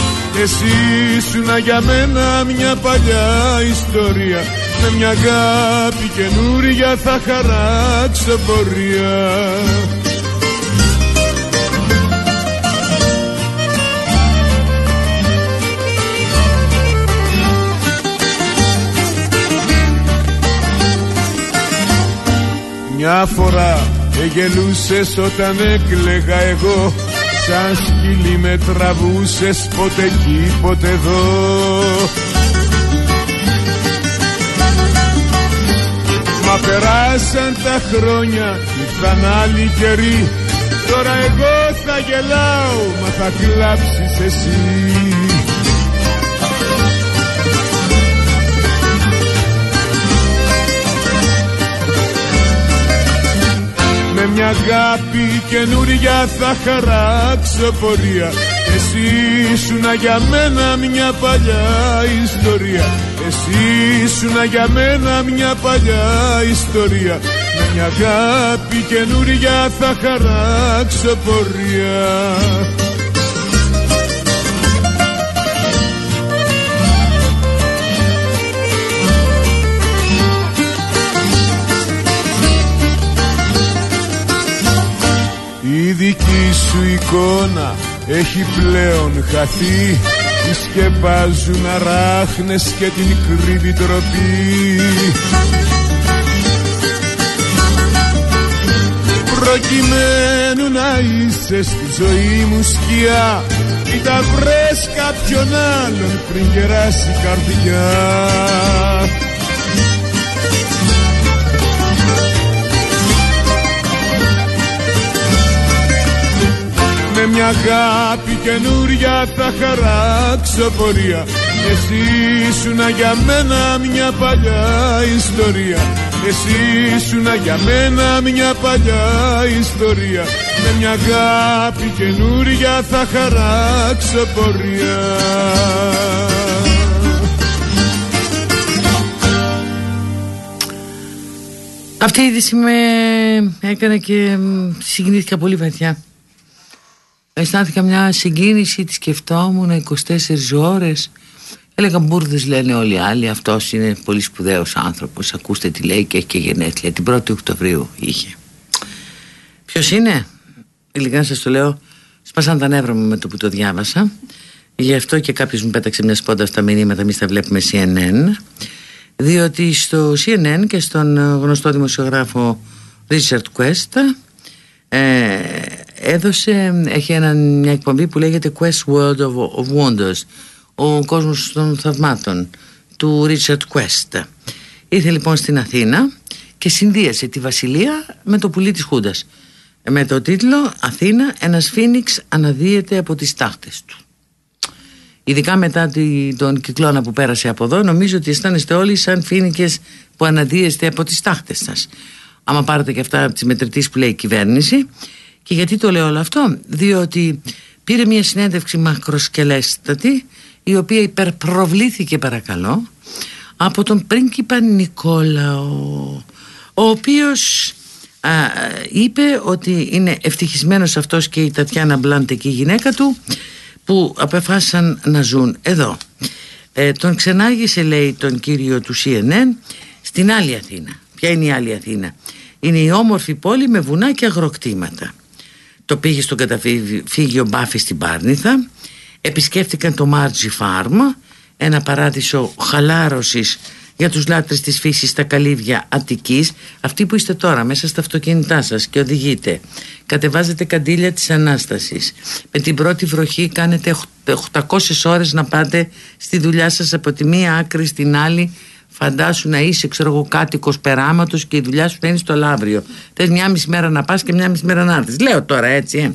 Εσύ ήσουνα για μένα μια παλιά ιστορία. Με μια αγάπη καινούρια θα χαράξω πορεία Μια φορά εγελούσες όταν έκλεγα εγώ Σαν σκυλί με τραβούσες ποτέ εκεί ποτέ εδώ. Μα περάσαν τα χρόνια, ήρθαν άλλοι καιροί Τώρα εγώ θα γελάω, μα θα κλάψεις εσύ μια αγάπη καινούρια θα χαράξω πορεία. Εσύ ήσουνα για μένα μια παλιά ιστορία. Εσύ ήσουνα για μένα μια παλιά ιστορία. Με μια αγάπη καινούρια θα χαράξω πορεία εικόνα έχει πλέον χαθεί. Τη σκεπάζουν αράχνες και την κρύβει τροπή. Προκειμένου να είσαι στη ζωή μου σκιά Ή τα βρες κάποιον άλλον πριν κεράσει η καρδιά με μια αγάπη καινούρια θα χαράξω πορεία. Εσύ ήσουνα για μένα μια παλιά ιστορία. Εσύ ήσουνα για μένα μια παλιά ιστορία. Με μια αγάπη καινούρια θα χαράξω πορεία. Αυτή η είδηση με έκανε και συγκινήθηκα πολύ βαθιά αισθάνθηκα μια συγκίνηση, τη σκεφτόμουν 24 ώρες. Έλεγα μπουρδες λένε όλοι οι άλλοι Αυτός είναι πολύ σπουδαίος άνθρωπος Ακούστε τι λέει και έχει και γενέθλια Την 1η Οκτωβρίου είχε. Ποιος είναι; Ειλικρινά σας το λέω Σπάσαν τα νεύρα μου με το που το διάβασα. Γι' αυτό και κάποιος μου πέταξε μια σπόντα στα μηνύματα Εμείς τα βλέπουμε CNN Διότι στο CNN και στον γνωστό δημοσιογράφο Richard Quest ε, έδωσε, έχει ένα, μια εκπομπή που λέγεται Quest World of, of Wonders ο κόσμος των θαυμάτων του Richard Quest. Ήρθε λοιπόν στην Αθήνα και συνδύασε τη Βασιλεία με το πουλί της Χούντας. Με το τίτλο Αθήνα ένας φίνιξ αναδύεται από τις τάχτες του Ειδικά μετά τον κυκλώνα που πέρασε από εδώ νομίζω ότι αισθάνεστε όλοι σαν φίνικες που αναδύεστε από τις τάχτες σας. Άμα πάρετε και αυτά από τις μετρητής που λέει η κυβέρνηση και γιατί το λέω όλο αυτό; Διότι πήρε μια συνέντευξη μακροσκελέστατη η οποία υπερπροβλήθηκε παρακαλώ από τον πρίγκιπα Νικόλαο ο οποίος α, είπε ότι είναι ευτυχισμένος αυτός και η Τατιάνα Μπλάντε και η γυναίκα του που απεφάσισαν να ζουν εδώ. Ε, τον ξενάγησε λέει τον κύριο του CNN στην άλλη Αθήνα. Ποια είναι η άλλη Αθήνα; Είναι η όμορφη πόλη με βουνά και αγροκτήματα το πήγε στο καταφύγιο Μπάφης στην Πάρνηθα. Επισκέφτηκαν το Μάρτζι Φάρμα ένα παράδεισο χαλάρωσης για τους λάτρες της φύσης στα καλύβια Αττικής. Αυτοί που είστε τώρα μέσα στα αυτοκίνητά σας και οδηγείτε κατεβάζετε καντήλια της Ανάστασης. Με την πρώτη βροχή κάνετε 800 ώρες να πάτε στη δουλειά σας από τη μία άκρη στην άλλη Φαντάσου να είσαι, ξέρω εγώ, κάτοικος περάματος και η δουλειά σου θα είναι στο Λαύριο. Θες μια μισή μέρα να πας και μια μισή μέρα να έρθεις. Λέω τώρα έτσι. Ε.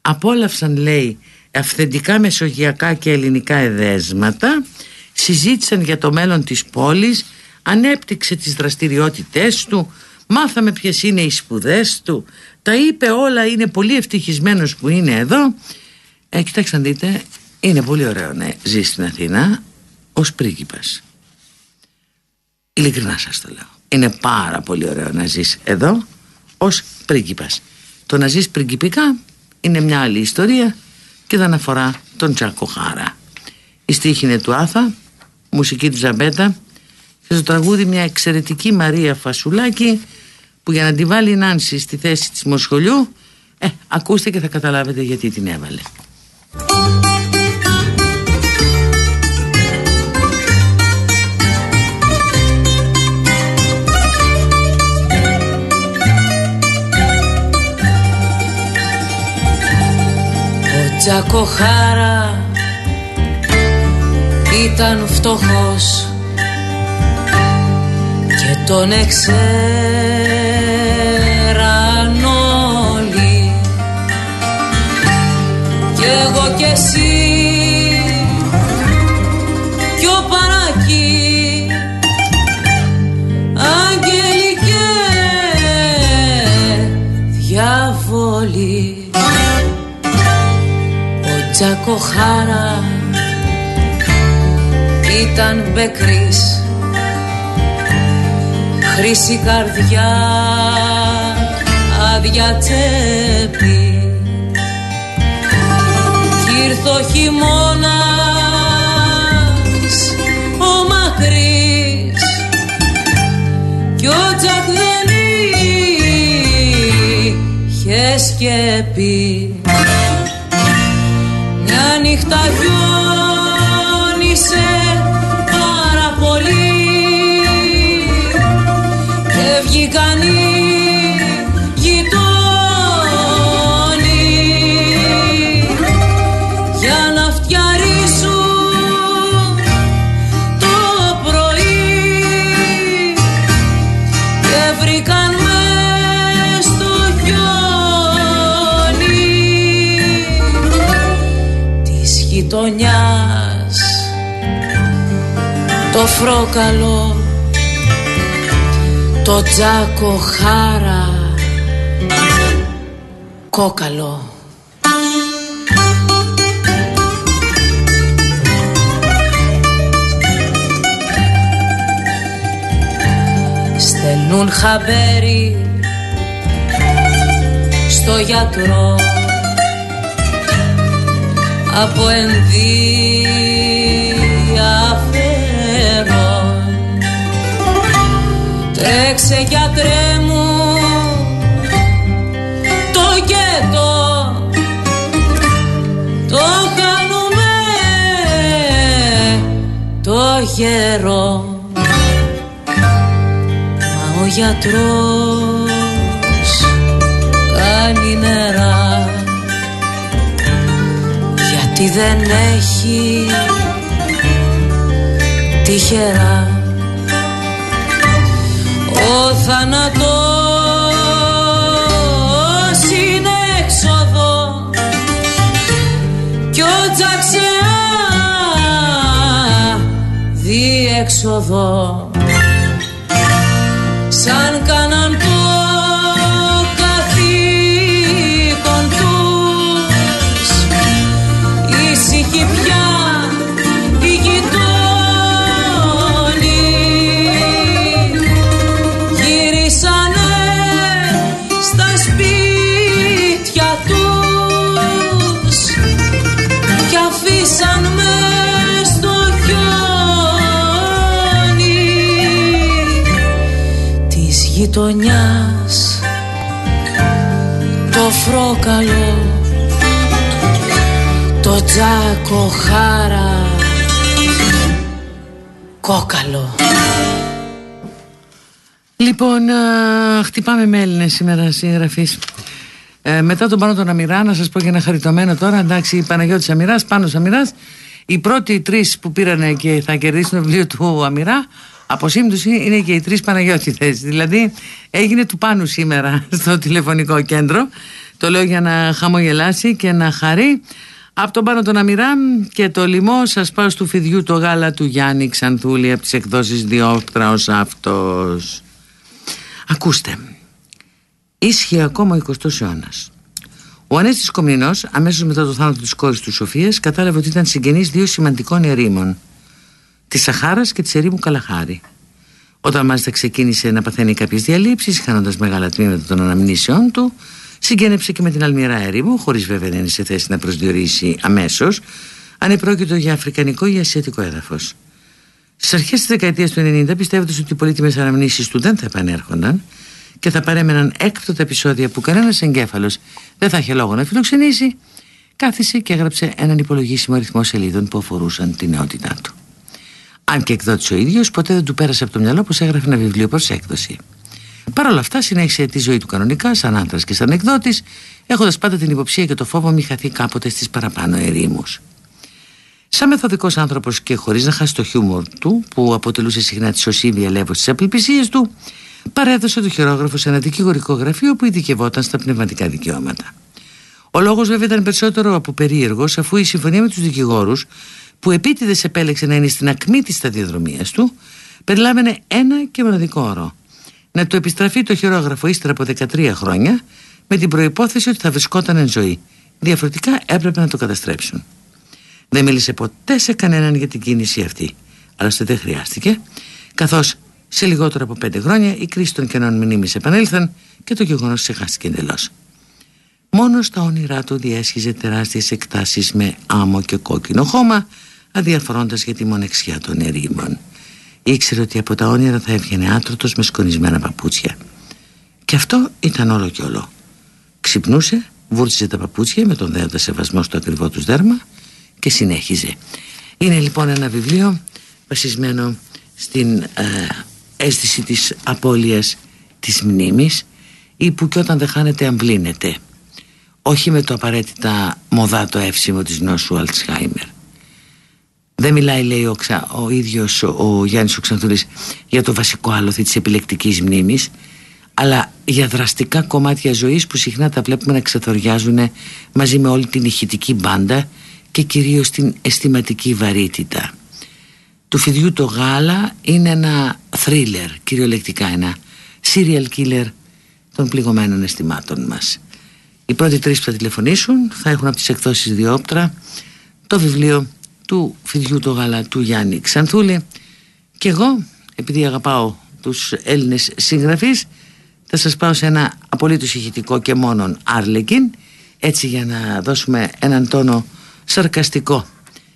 Απόλαυσαν, λέει, αυθεντικά μεσογειακά και ελληνικά εδέσματα. Συζήτησαν για το μέλλον της πόλης Ανέπτυξε τις δραστηριότητές του Μάθαμε ποιες είναι οι σπουδές του Τα είπε όλα Είναι πολύ ευτυχισμένος που είναι εδώ ε, Κοιτάξτε να δείτε Είναι πολύ ωραίο να ζει στην Αθήνα Ως πρίγκιπας Ειλικρινά σας το λέω. Είναι πάρα πολύ ωραίο να ζεις εδώ Ως πρίγκιπας. Το να ζεις πριγκιπικά Είναι μια άλλη ιστορία Και δεν αφορά τον Τζάκο Χάρα Η στίχη είναι του Άθα Μουσική του Ζαμπέτα Και στο τραγούδι μια εξαιρετική Μαρία Φασουλάκη Που για να τη βάλει η Νάνση στη θέση της Μοσχολιού Ε, ακούστε και θα καταλάβετε γιατί την έβαλε Τζακοχάρα ήταν φτωχός και τον εξέραν Τζάκο Χάρα. Ήταν μπεκρής. Χρύση καρδιά. Άδεια τσέπη. Κι ήρθε ο χειμώνας. Ο μακρύς. Κι ο Τζακ δεν είχε σκέπη. μια νύχτα γιόνισε το φρόκαλο το τζάκο χάρα κόκαλο. Στέλνουν χαμπέρι στο γιατρό. Από ενδιαφέρον Τρέξε γιατρέ μου. Το γέτο το κάνουμε. Το γέρο Μα ο γιατρός κάνει νερά. Γιατί δεν έχει τυχερά θάνατος είναι έξοδο κι ο Τζαξεά διέξοδο. Σαν φρόκαλο το τζάκο χάρα κόκαλο Λοιπόν, α, χτυπάμε με Έλληνες σήμερα συγγραφή. Ε, μετά τον Πάνο τον Αμυρά, να σας πω και ένα χαριτωμένο τώρα. Εντάξει, Παναγιώτης Αμυράς, Πάνο Αμυράς. Οι πρώτοι τρεις που πήραν και θα κερδίσουν το βιβλίο του Αμυρά, από σύμπτωση είναι και οι τρεις Παναγιώτηδε. Δηλαδή, έγινε του Πάνου σήμερα στο τηλεφωνικό κέντρο. Το λέω για να χαμογελάσει και να χαρεί. Από τον Πάνο τον Αμυρά και το λοιμό σας πάω του φιδιού το γάλα του Γιάννη Ξανθούλη από τις εκδόσεις Διόκτρα ω αυτός. Ακούστε, ίσχυε ακόμα ο 20ο αιώνας. Ο Ανέστης Κομνηνός, αμέσως μετά το θάνατο της κόρης του Σοφίας, κατάλαβε ότι ήταν συγγενής δύο σημαντικών ερήμων, της Σαχάρας και της ερήμου Καλαχάρη. Όταν μάλιστα ξεκίνησε να παθαίνει κάποιες διαλύσεις, χάνοντας μεγάλα τμήματα των αναμνήσεών του, συγγένεψε και με την Αλμυρά ερήμου, χωρίς βέβαια να είναι σε θέση να προσδιορίσει αμέσως, αν επρόκειτο για αφρικανικό ή ασιατικό έδαφος. Στις αρχές της δεκαετίας του 90, πιστεύοντας ότι οι πολύτιμες αναμνήσεις του δεν θα επανέρχονταν και θα παρέμεναν έκπτωτα επεισόδια που κανένας εγκέφαλος δεν θα είχε λόγο να φιλοξενήσει, κάθισε και έγραψε έναν υπολογίσιμο αριθμό σελίδων που αφορούσαν τη νεότητά του. Αν και εκδότη ο ίδιος, ποτέ δεν του πέρασε από το μυαλό πως έγραφε ένα βιβλίο προς έκδοση. Παρ' όλα αυτά, συνέχισε τη ζωή του κανονικά, σαν άντρας και σαν εκδότης, έχοντας πάντα την υποψία και το φόβο μη χαθεί κάποτε στις παραπάνω ερήμους. Σαν μεθοδικός άνθρωπος και χωρίς να χάσει το χιούμορ του, που αποτελούσε συχνά τη σωσίβια ελεύω στι απελπισίε του, παρέδωσε το χειρόγραφο σε ένα δικηγορικό γραφείο που ειδικευόταν στα πνευματικά δικαιώματα. Ο λόγος βέβαια ήταν περισσότερο από περίεργος, αφού η συμφωνία με τους δικηγόρους, που επίτηδες επέλεξε να είναι στην ακμή της σταδιοδρομίας του, περιλάμβανε ένα και μοναδικό όρο. Να του επιστραφεί το χειρόγραφο ύστερα από 13 χρόνια, με την προπόθεση ότι θα βρισκόταν εν ζωή. Διαφορετικά έπρεπε να το καταστρέψουν. Δεν μίλησε ποτέ σε κανέναν για την κίνηση αυτή. Άλλωστε δεν χρειάστηκε, καθώς σε λιγότερο από πέντε χρόνια οι κρίση των κενών μνήμης επανέλθαν και το γεγονός ξεχάστηκε εντελώς. Μόνος στα όνειρά του διέσχιζε τεράστιες εκτάσεις με άμμο και κόκκινο χώμα, αδιαφορώντας για τη μονεξιά των ερήμων. Ήξερε ότι από τα όνειρα θα έβγαινε άτρωτος με σκονισμένα παπούτσια. Και αυτό ήταν όλο και όλο. Ξυπνούσε, βούρτιζε τα παπούτσια με τον δέοντα σεβασμό στο ακριβό του δέρμα και συνέχιζε. Είναι λοιπόν ένα βιβλίο βασισμένο στην ε, αίσθηση της απώλειας της μνήμης ή που και όταν δεν χάνεται αμβλύνεται όχι με το απαραίτητα μοδάτο εύσημο της νόσου Αλτσχάιμερ δεν μιλάει λέει ο, ξα, ο ίδιος ο, ο Γιάννης Οξανθούρης για το βασικό άλοθη της επιλεκτικής μνήμης αλλά για δραστικά κομμάτια ζωής που συχνά τα βλέπουμε να ξεθοριάζουν μαζί με όλη την ηχητική μπάντα και κυρίως την αισθηματική βαρύτητα. Του φιδιού το γάλα είναι ένα θρίλερ, κυριολεκτικά ένα serial killer των πληγωμένων αισθημάτων μας. Οι πρώτοι τρεις που θα τηλεφωνήσουν θα έχουν από τις εκδόσεις Διόπτρα το βιβλίο του φιδιού το γάλα του Γιάννη Ξανθούλη. Και εγώ επειδή αγαπάω τους Έλληνες συγγραφείς θα σας πάω σε ένα απολύτως ηχητικό και μόνον Άρλεκιν έτσι για να δώσουμε έναν τόνο σαρκαστικό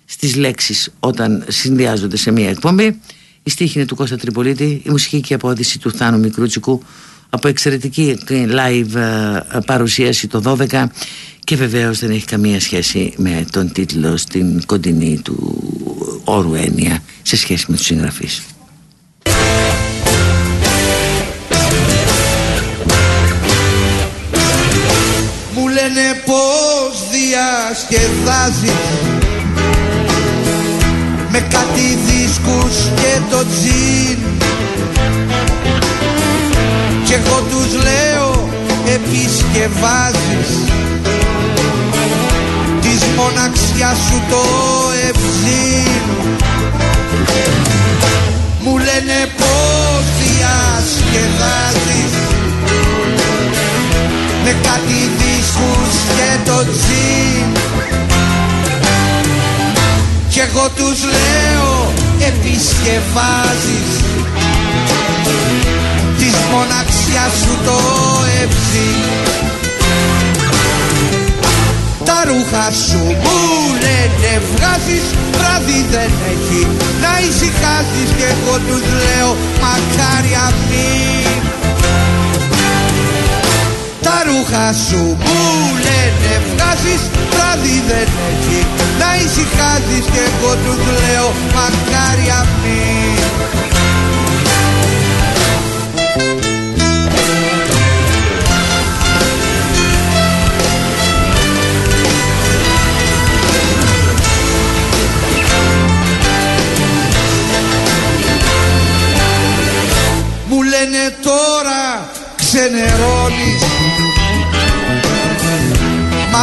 στις λέξεις όταν συνδυάζονται σε μια εκπομπή. Η στίχη είναι του Κώστα Τριπολίτη η μουσική και απόδειση του Θάνου Μικρούτσικου από εξαιρετική live ε, παρουσίαση το 12 και βεβαίως δεν έχει καμία σχέση με τον τίτλο στην κοντινή του όρου έννοια σε σχέση με τους συγγραφείς. Μου λένε πως διασκεδάζεις με κάτι δίσκους και το τζιν και εγώ τους λέω επισκευάζεις. Της μοναξιάς σου το ευζήν. Μου λένε πως διασκεδάζεις. Με κάτι δίσκους και το τζιν. Κι εγώ τους λέω επισκευάζεις της μοναξιάς σου το έψι. Τα ρούχα σου μου λένε βγάζεις βράδυ δεν έχει να ησυχάζεις και εγώ τους λέω μακάρι μην τα ρούχα σου μου λένε βγάζεις βράδυ δεν έχει να ησυχάζεις και εγώ τους λέω μακάρι μην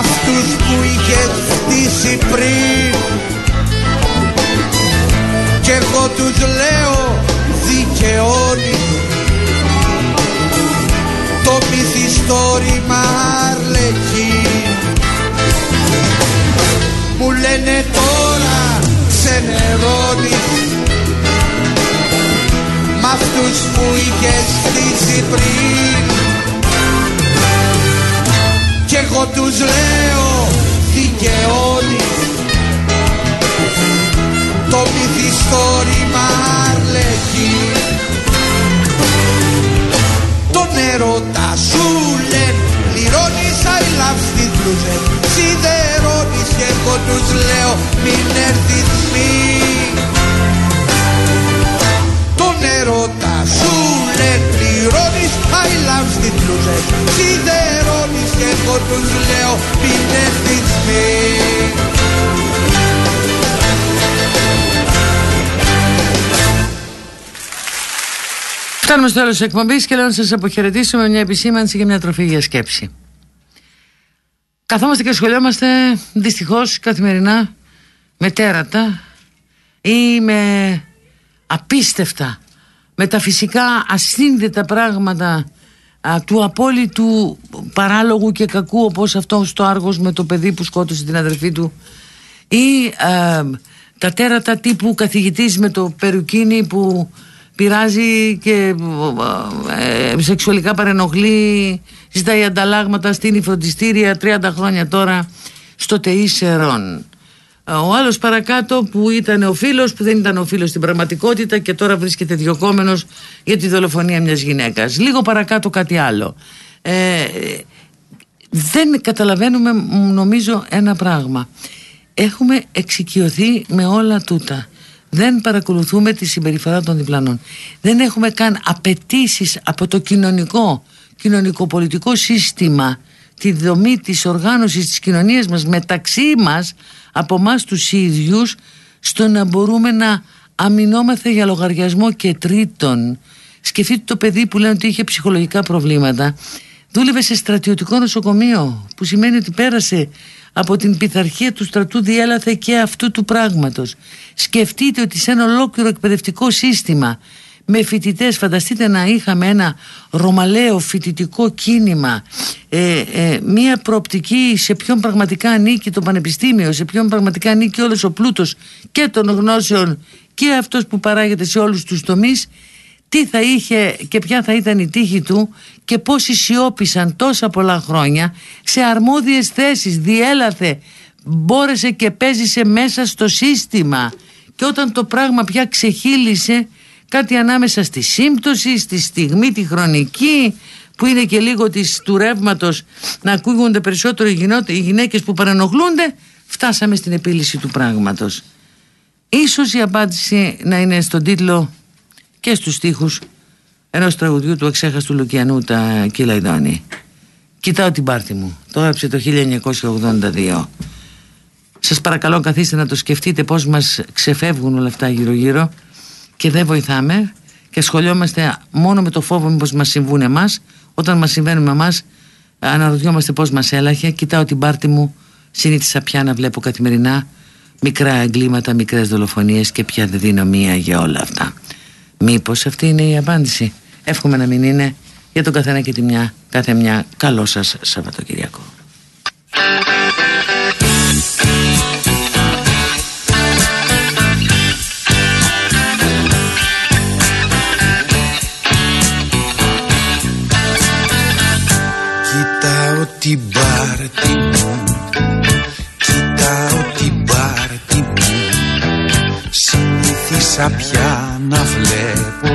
αυτούς που είχες χτίσει πριν. Κι εγώ τους λέω δικαιώνεις. Το μυθιστόρημα αρλεκή. Μου λένε τώρα ξενερώνεις. Μ' αυτούς που είχες χτίσει πριν. Κι εγώ τους λέω δικαιώνεις Το μυθιστόρημα αρλεκή Το έρωτα σου λένε Πληρώνεις I love στις μπλούζες Σιδερώνεις και εγώ τους λέω Μην έρθεις μην τον έρωτα σου λένε πληρώνεις I love στις μπλούζες Σιδερώνεις και εγώ τους λέω μην έρθεις μην Φτάνουμε στο τέλος της εκπομπής και λέω να σας αποχαιρετήσω με μια επισήμανση και μια τροφή για σκέψη. Καθόμαστε και σχολιόμαστε δυστυχώς καθημερινά με τέρατα ή με απίστευτα μεταφυσικά ασύνδετα πράγματα α, του απόλυτου παράλογου και κακού όπως αυτός στο Άργος με το παιδί που σκότωσε την αδερφή του ή ε, τα τέρατα τύπου καθηγητής με το περουκίνι που πειράζει και ε, σεξουαλικά παρενοχλεί ζητάει ανταλλάγματα στην φροντιστήρια 30 χρόνια τώρα στο ΤΕΙ Σερών ο άλλος παρακάτω που ήταν ο φίλος που δεν ήταν ο φίλος στην πραγματικότητα και τώρα βρίσκεται διωκόμενος για τη δολοφονία μιας γυναίκας. Λίγο παρακάτω κάτι άλλο. Ε, δεν καταλαβαίνουμε νομίζω ένα πράγμα. Έχουμε εξοικειωθεί με όλα τούτα. Δεν παρακολουθούμε τη συμπεριφορά των διπλανών. Δεν έχουμε καν απαιτήσεις από το κοινωνικό κοινωνικοπολιτικό σύστημα τη δομή της οργάνωσης της κοινωνίας μας μεταξύ μας από εμάς τους ίδιους στο να μπορούμε να αμυνόμαστε για λογαριασμό και τρίτον. Σκεφτείτε το παιδί που λένε ότι είχε ψυχολογικά προβλήματα. Δούλευε σε στρατιωτικό νοσοκομείο που σημαίνει ότι πέρασε από την πειθαρχία του στρατού διέλαθε και αυτού του πράγματος. Σκεφτείτε ότι σε ένα ολόκληρο εκπαιδευτικό σύστημα με φοιτητές, φανταστείτε να είχαμε ένα ρωμαλαίο φοιτητικό κίνημα. Ε, ε, μια προοπτική σε ποιον πραγματικά ανήκει το πανεπιστήμιο σε ποιον πραγματικά ανήκει όλος ο πλούτος και των γνώσεων και αυτός που παράγεται σε όλους τους τομείς. Τι θα είχε και ποια θα ήταν η τύχη του και πόσοι σιώπησαν τόσα πολλά χρόνια σε αρμόδιες θέσεις. Διέλαθε μπόρεσε και παίζησε μέσα στο σύστημα. Και όταν το πράγμα πια ξεχύλισε κάτι ανάμεσα στη σύμπτωση, στη στιγμή, τη χρονική που είναι και λίγο της, του ρεύματος να ακούγονται περισσότερο οι, γυναίκες που παρανοχλούνται φτάσαμε στην επίλυση του πράγματος. Ίσως η απάντηση να είναι στον τίτλο και στους στίχους ενός τραγουδιού του εξέχαστου Λουκιανού τα Κυλαϊδόνη Κοιτάω την πάρτη μου, το έγραψε το 1982 Σας παρακαλώ καθίστε να το σκεφτείτε πώς μας ξεφεύγουν όλα αυτά γύρω γύρω και δεν βοηθάμε και ασχολιόμαστε μόνο με το φόβο μήπως μας συμβούν εμάς. όταν μας συμβαίνουν με εμάς αναρωτιόμαστε πώς μας έλαχε. Κοιτάω την πάρτη μου συνήθισα πια να βλέπω καθημερινά μικρά εγκλήματα, μικρές δολοφονίες και πια δεν δίνω μία για όλα αυτά. Μήπως αυτή είναι η απάντηση. Εύχομαι να μην είναι για τον καθένα και τη μια κάθε μια καλό σας Σαββατοκυριακό την πάρτι μου Κοιτάω την πάρτι μου. Συνήθισα πια να βλέπω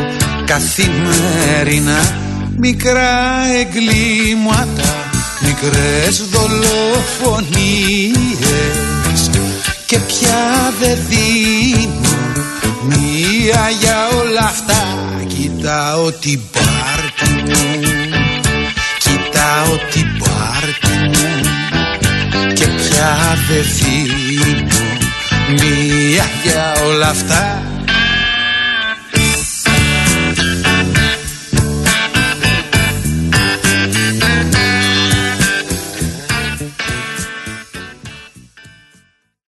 καθημερινά Μικρά εγκλήματα, μικρές δολοφονίες. Και πια δεν δίνω μία για όλα αυτά. Κοιτάω την πάρτι μου Κοιτάω την και πια δεν δίνω μία για όλα αυτά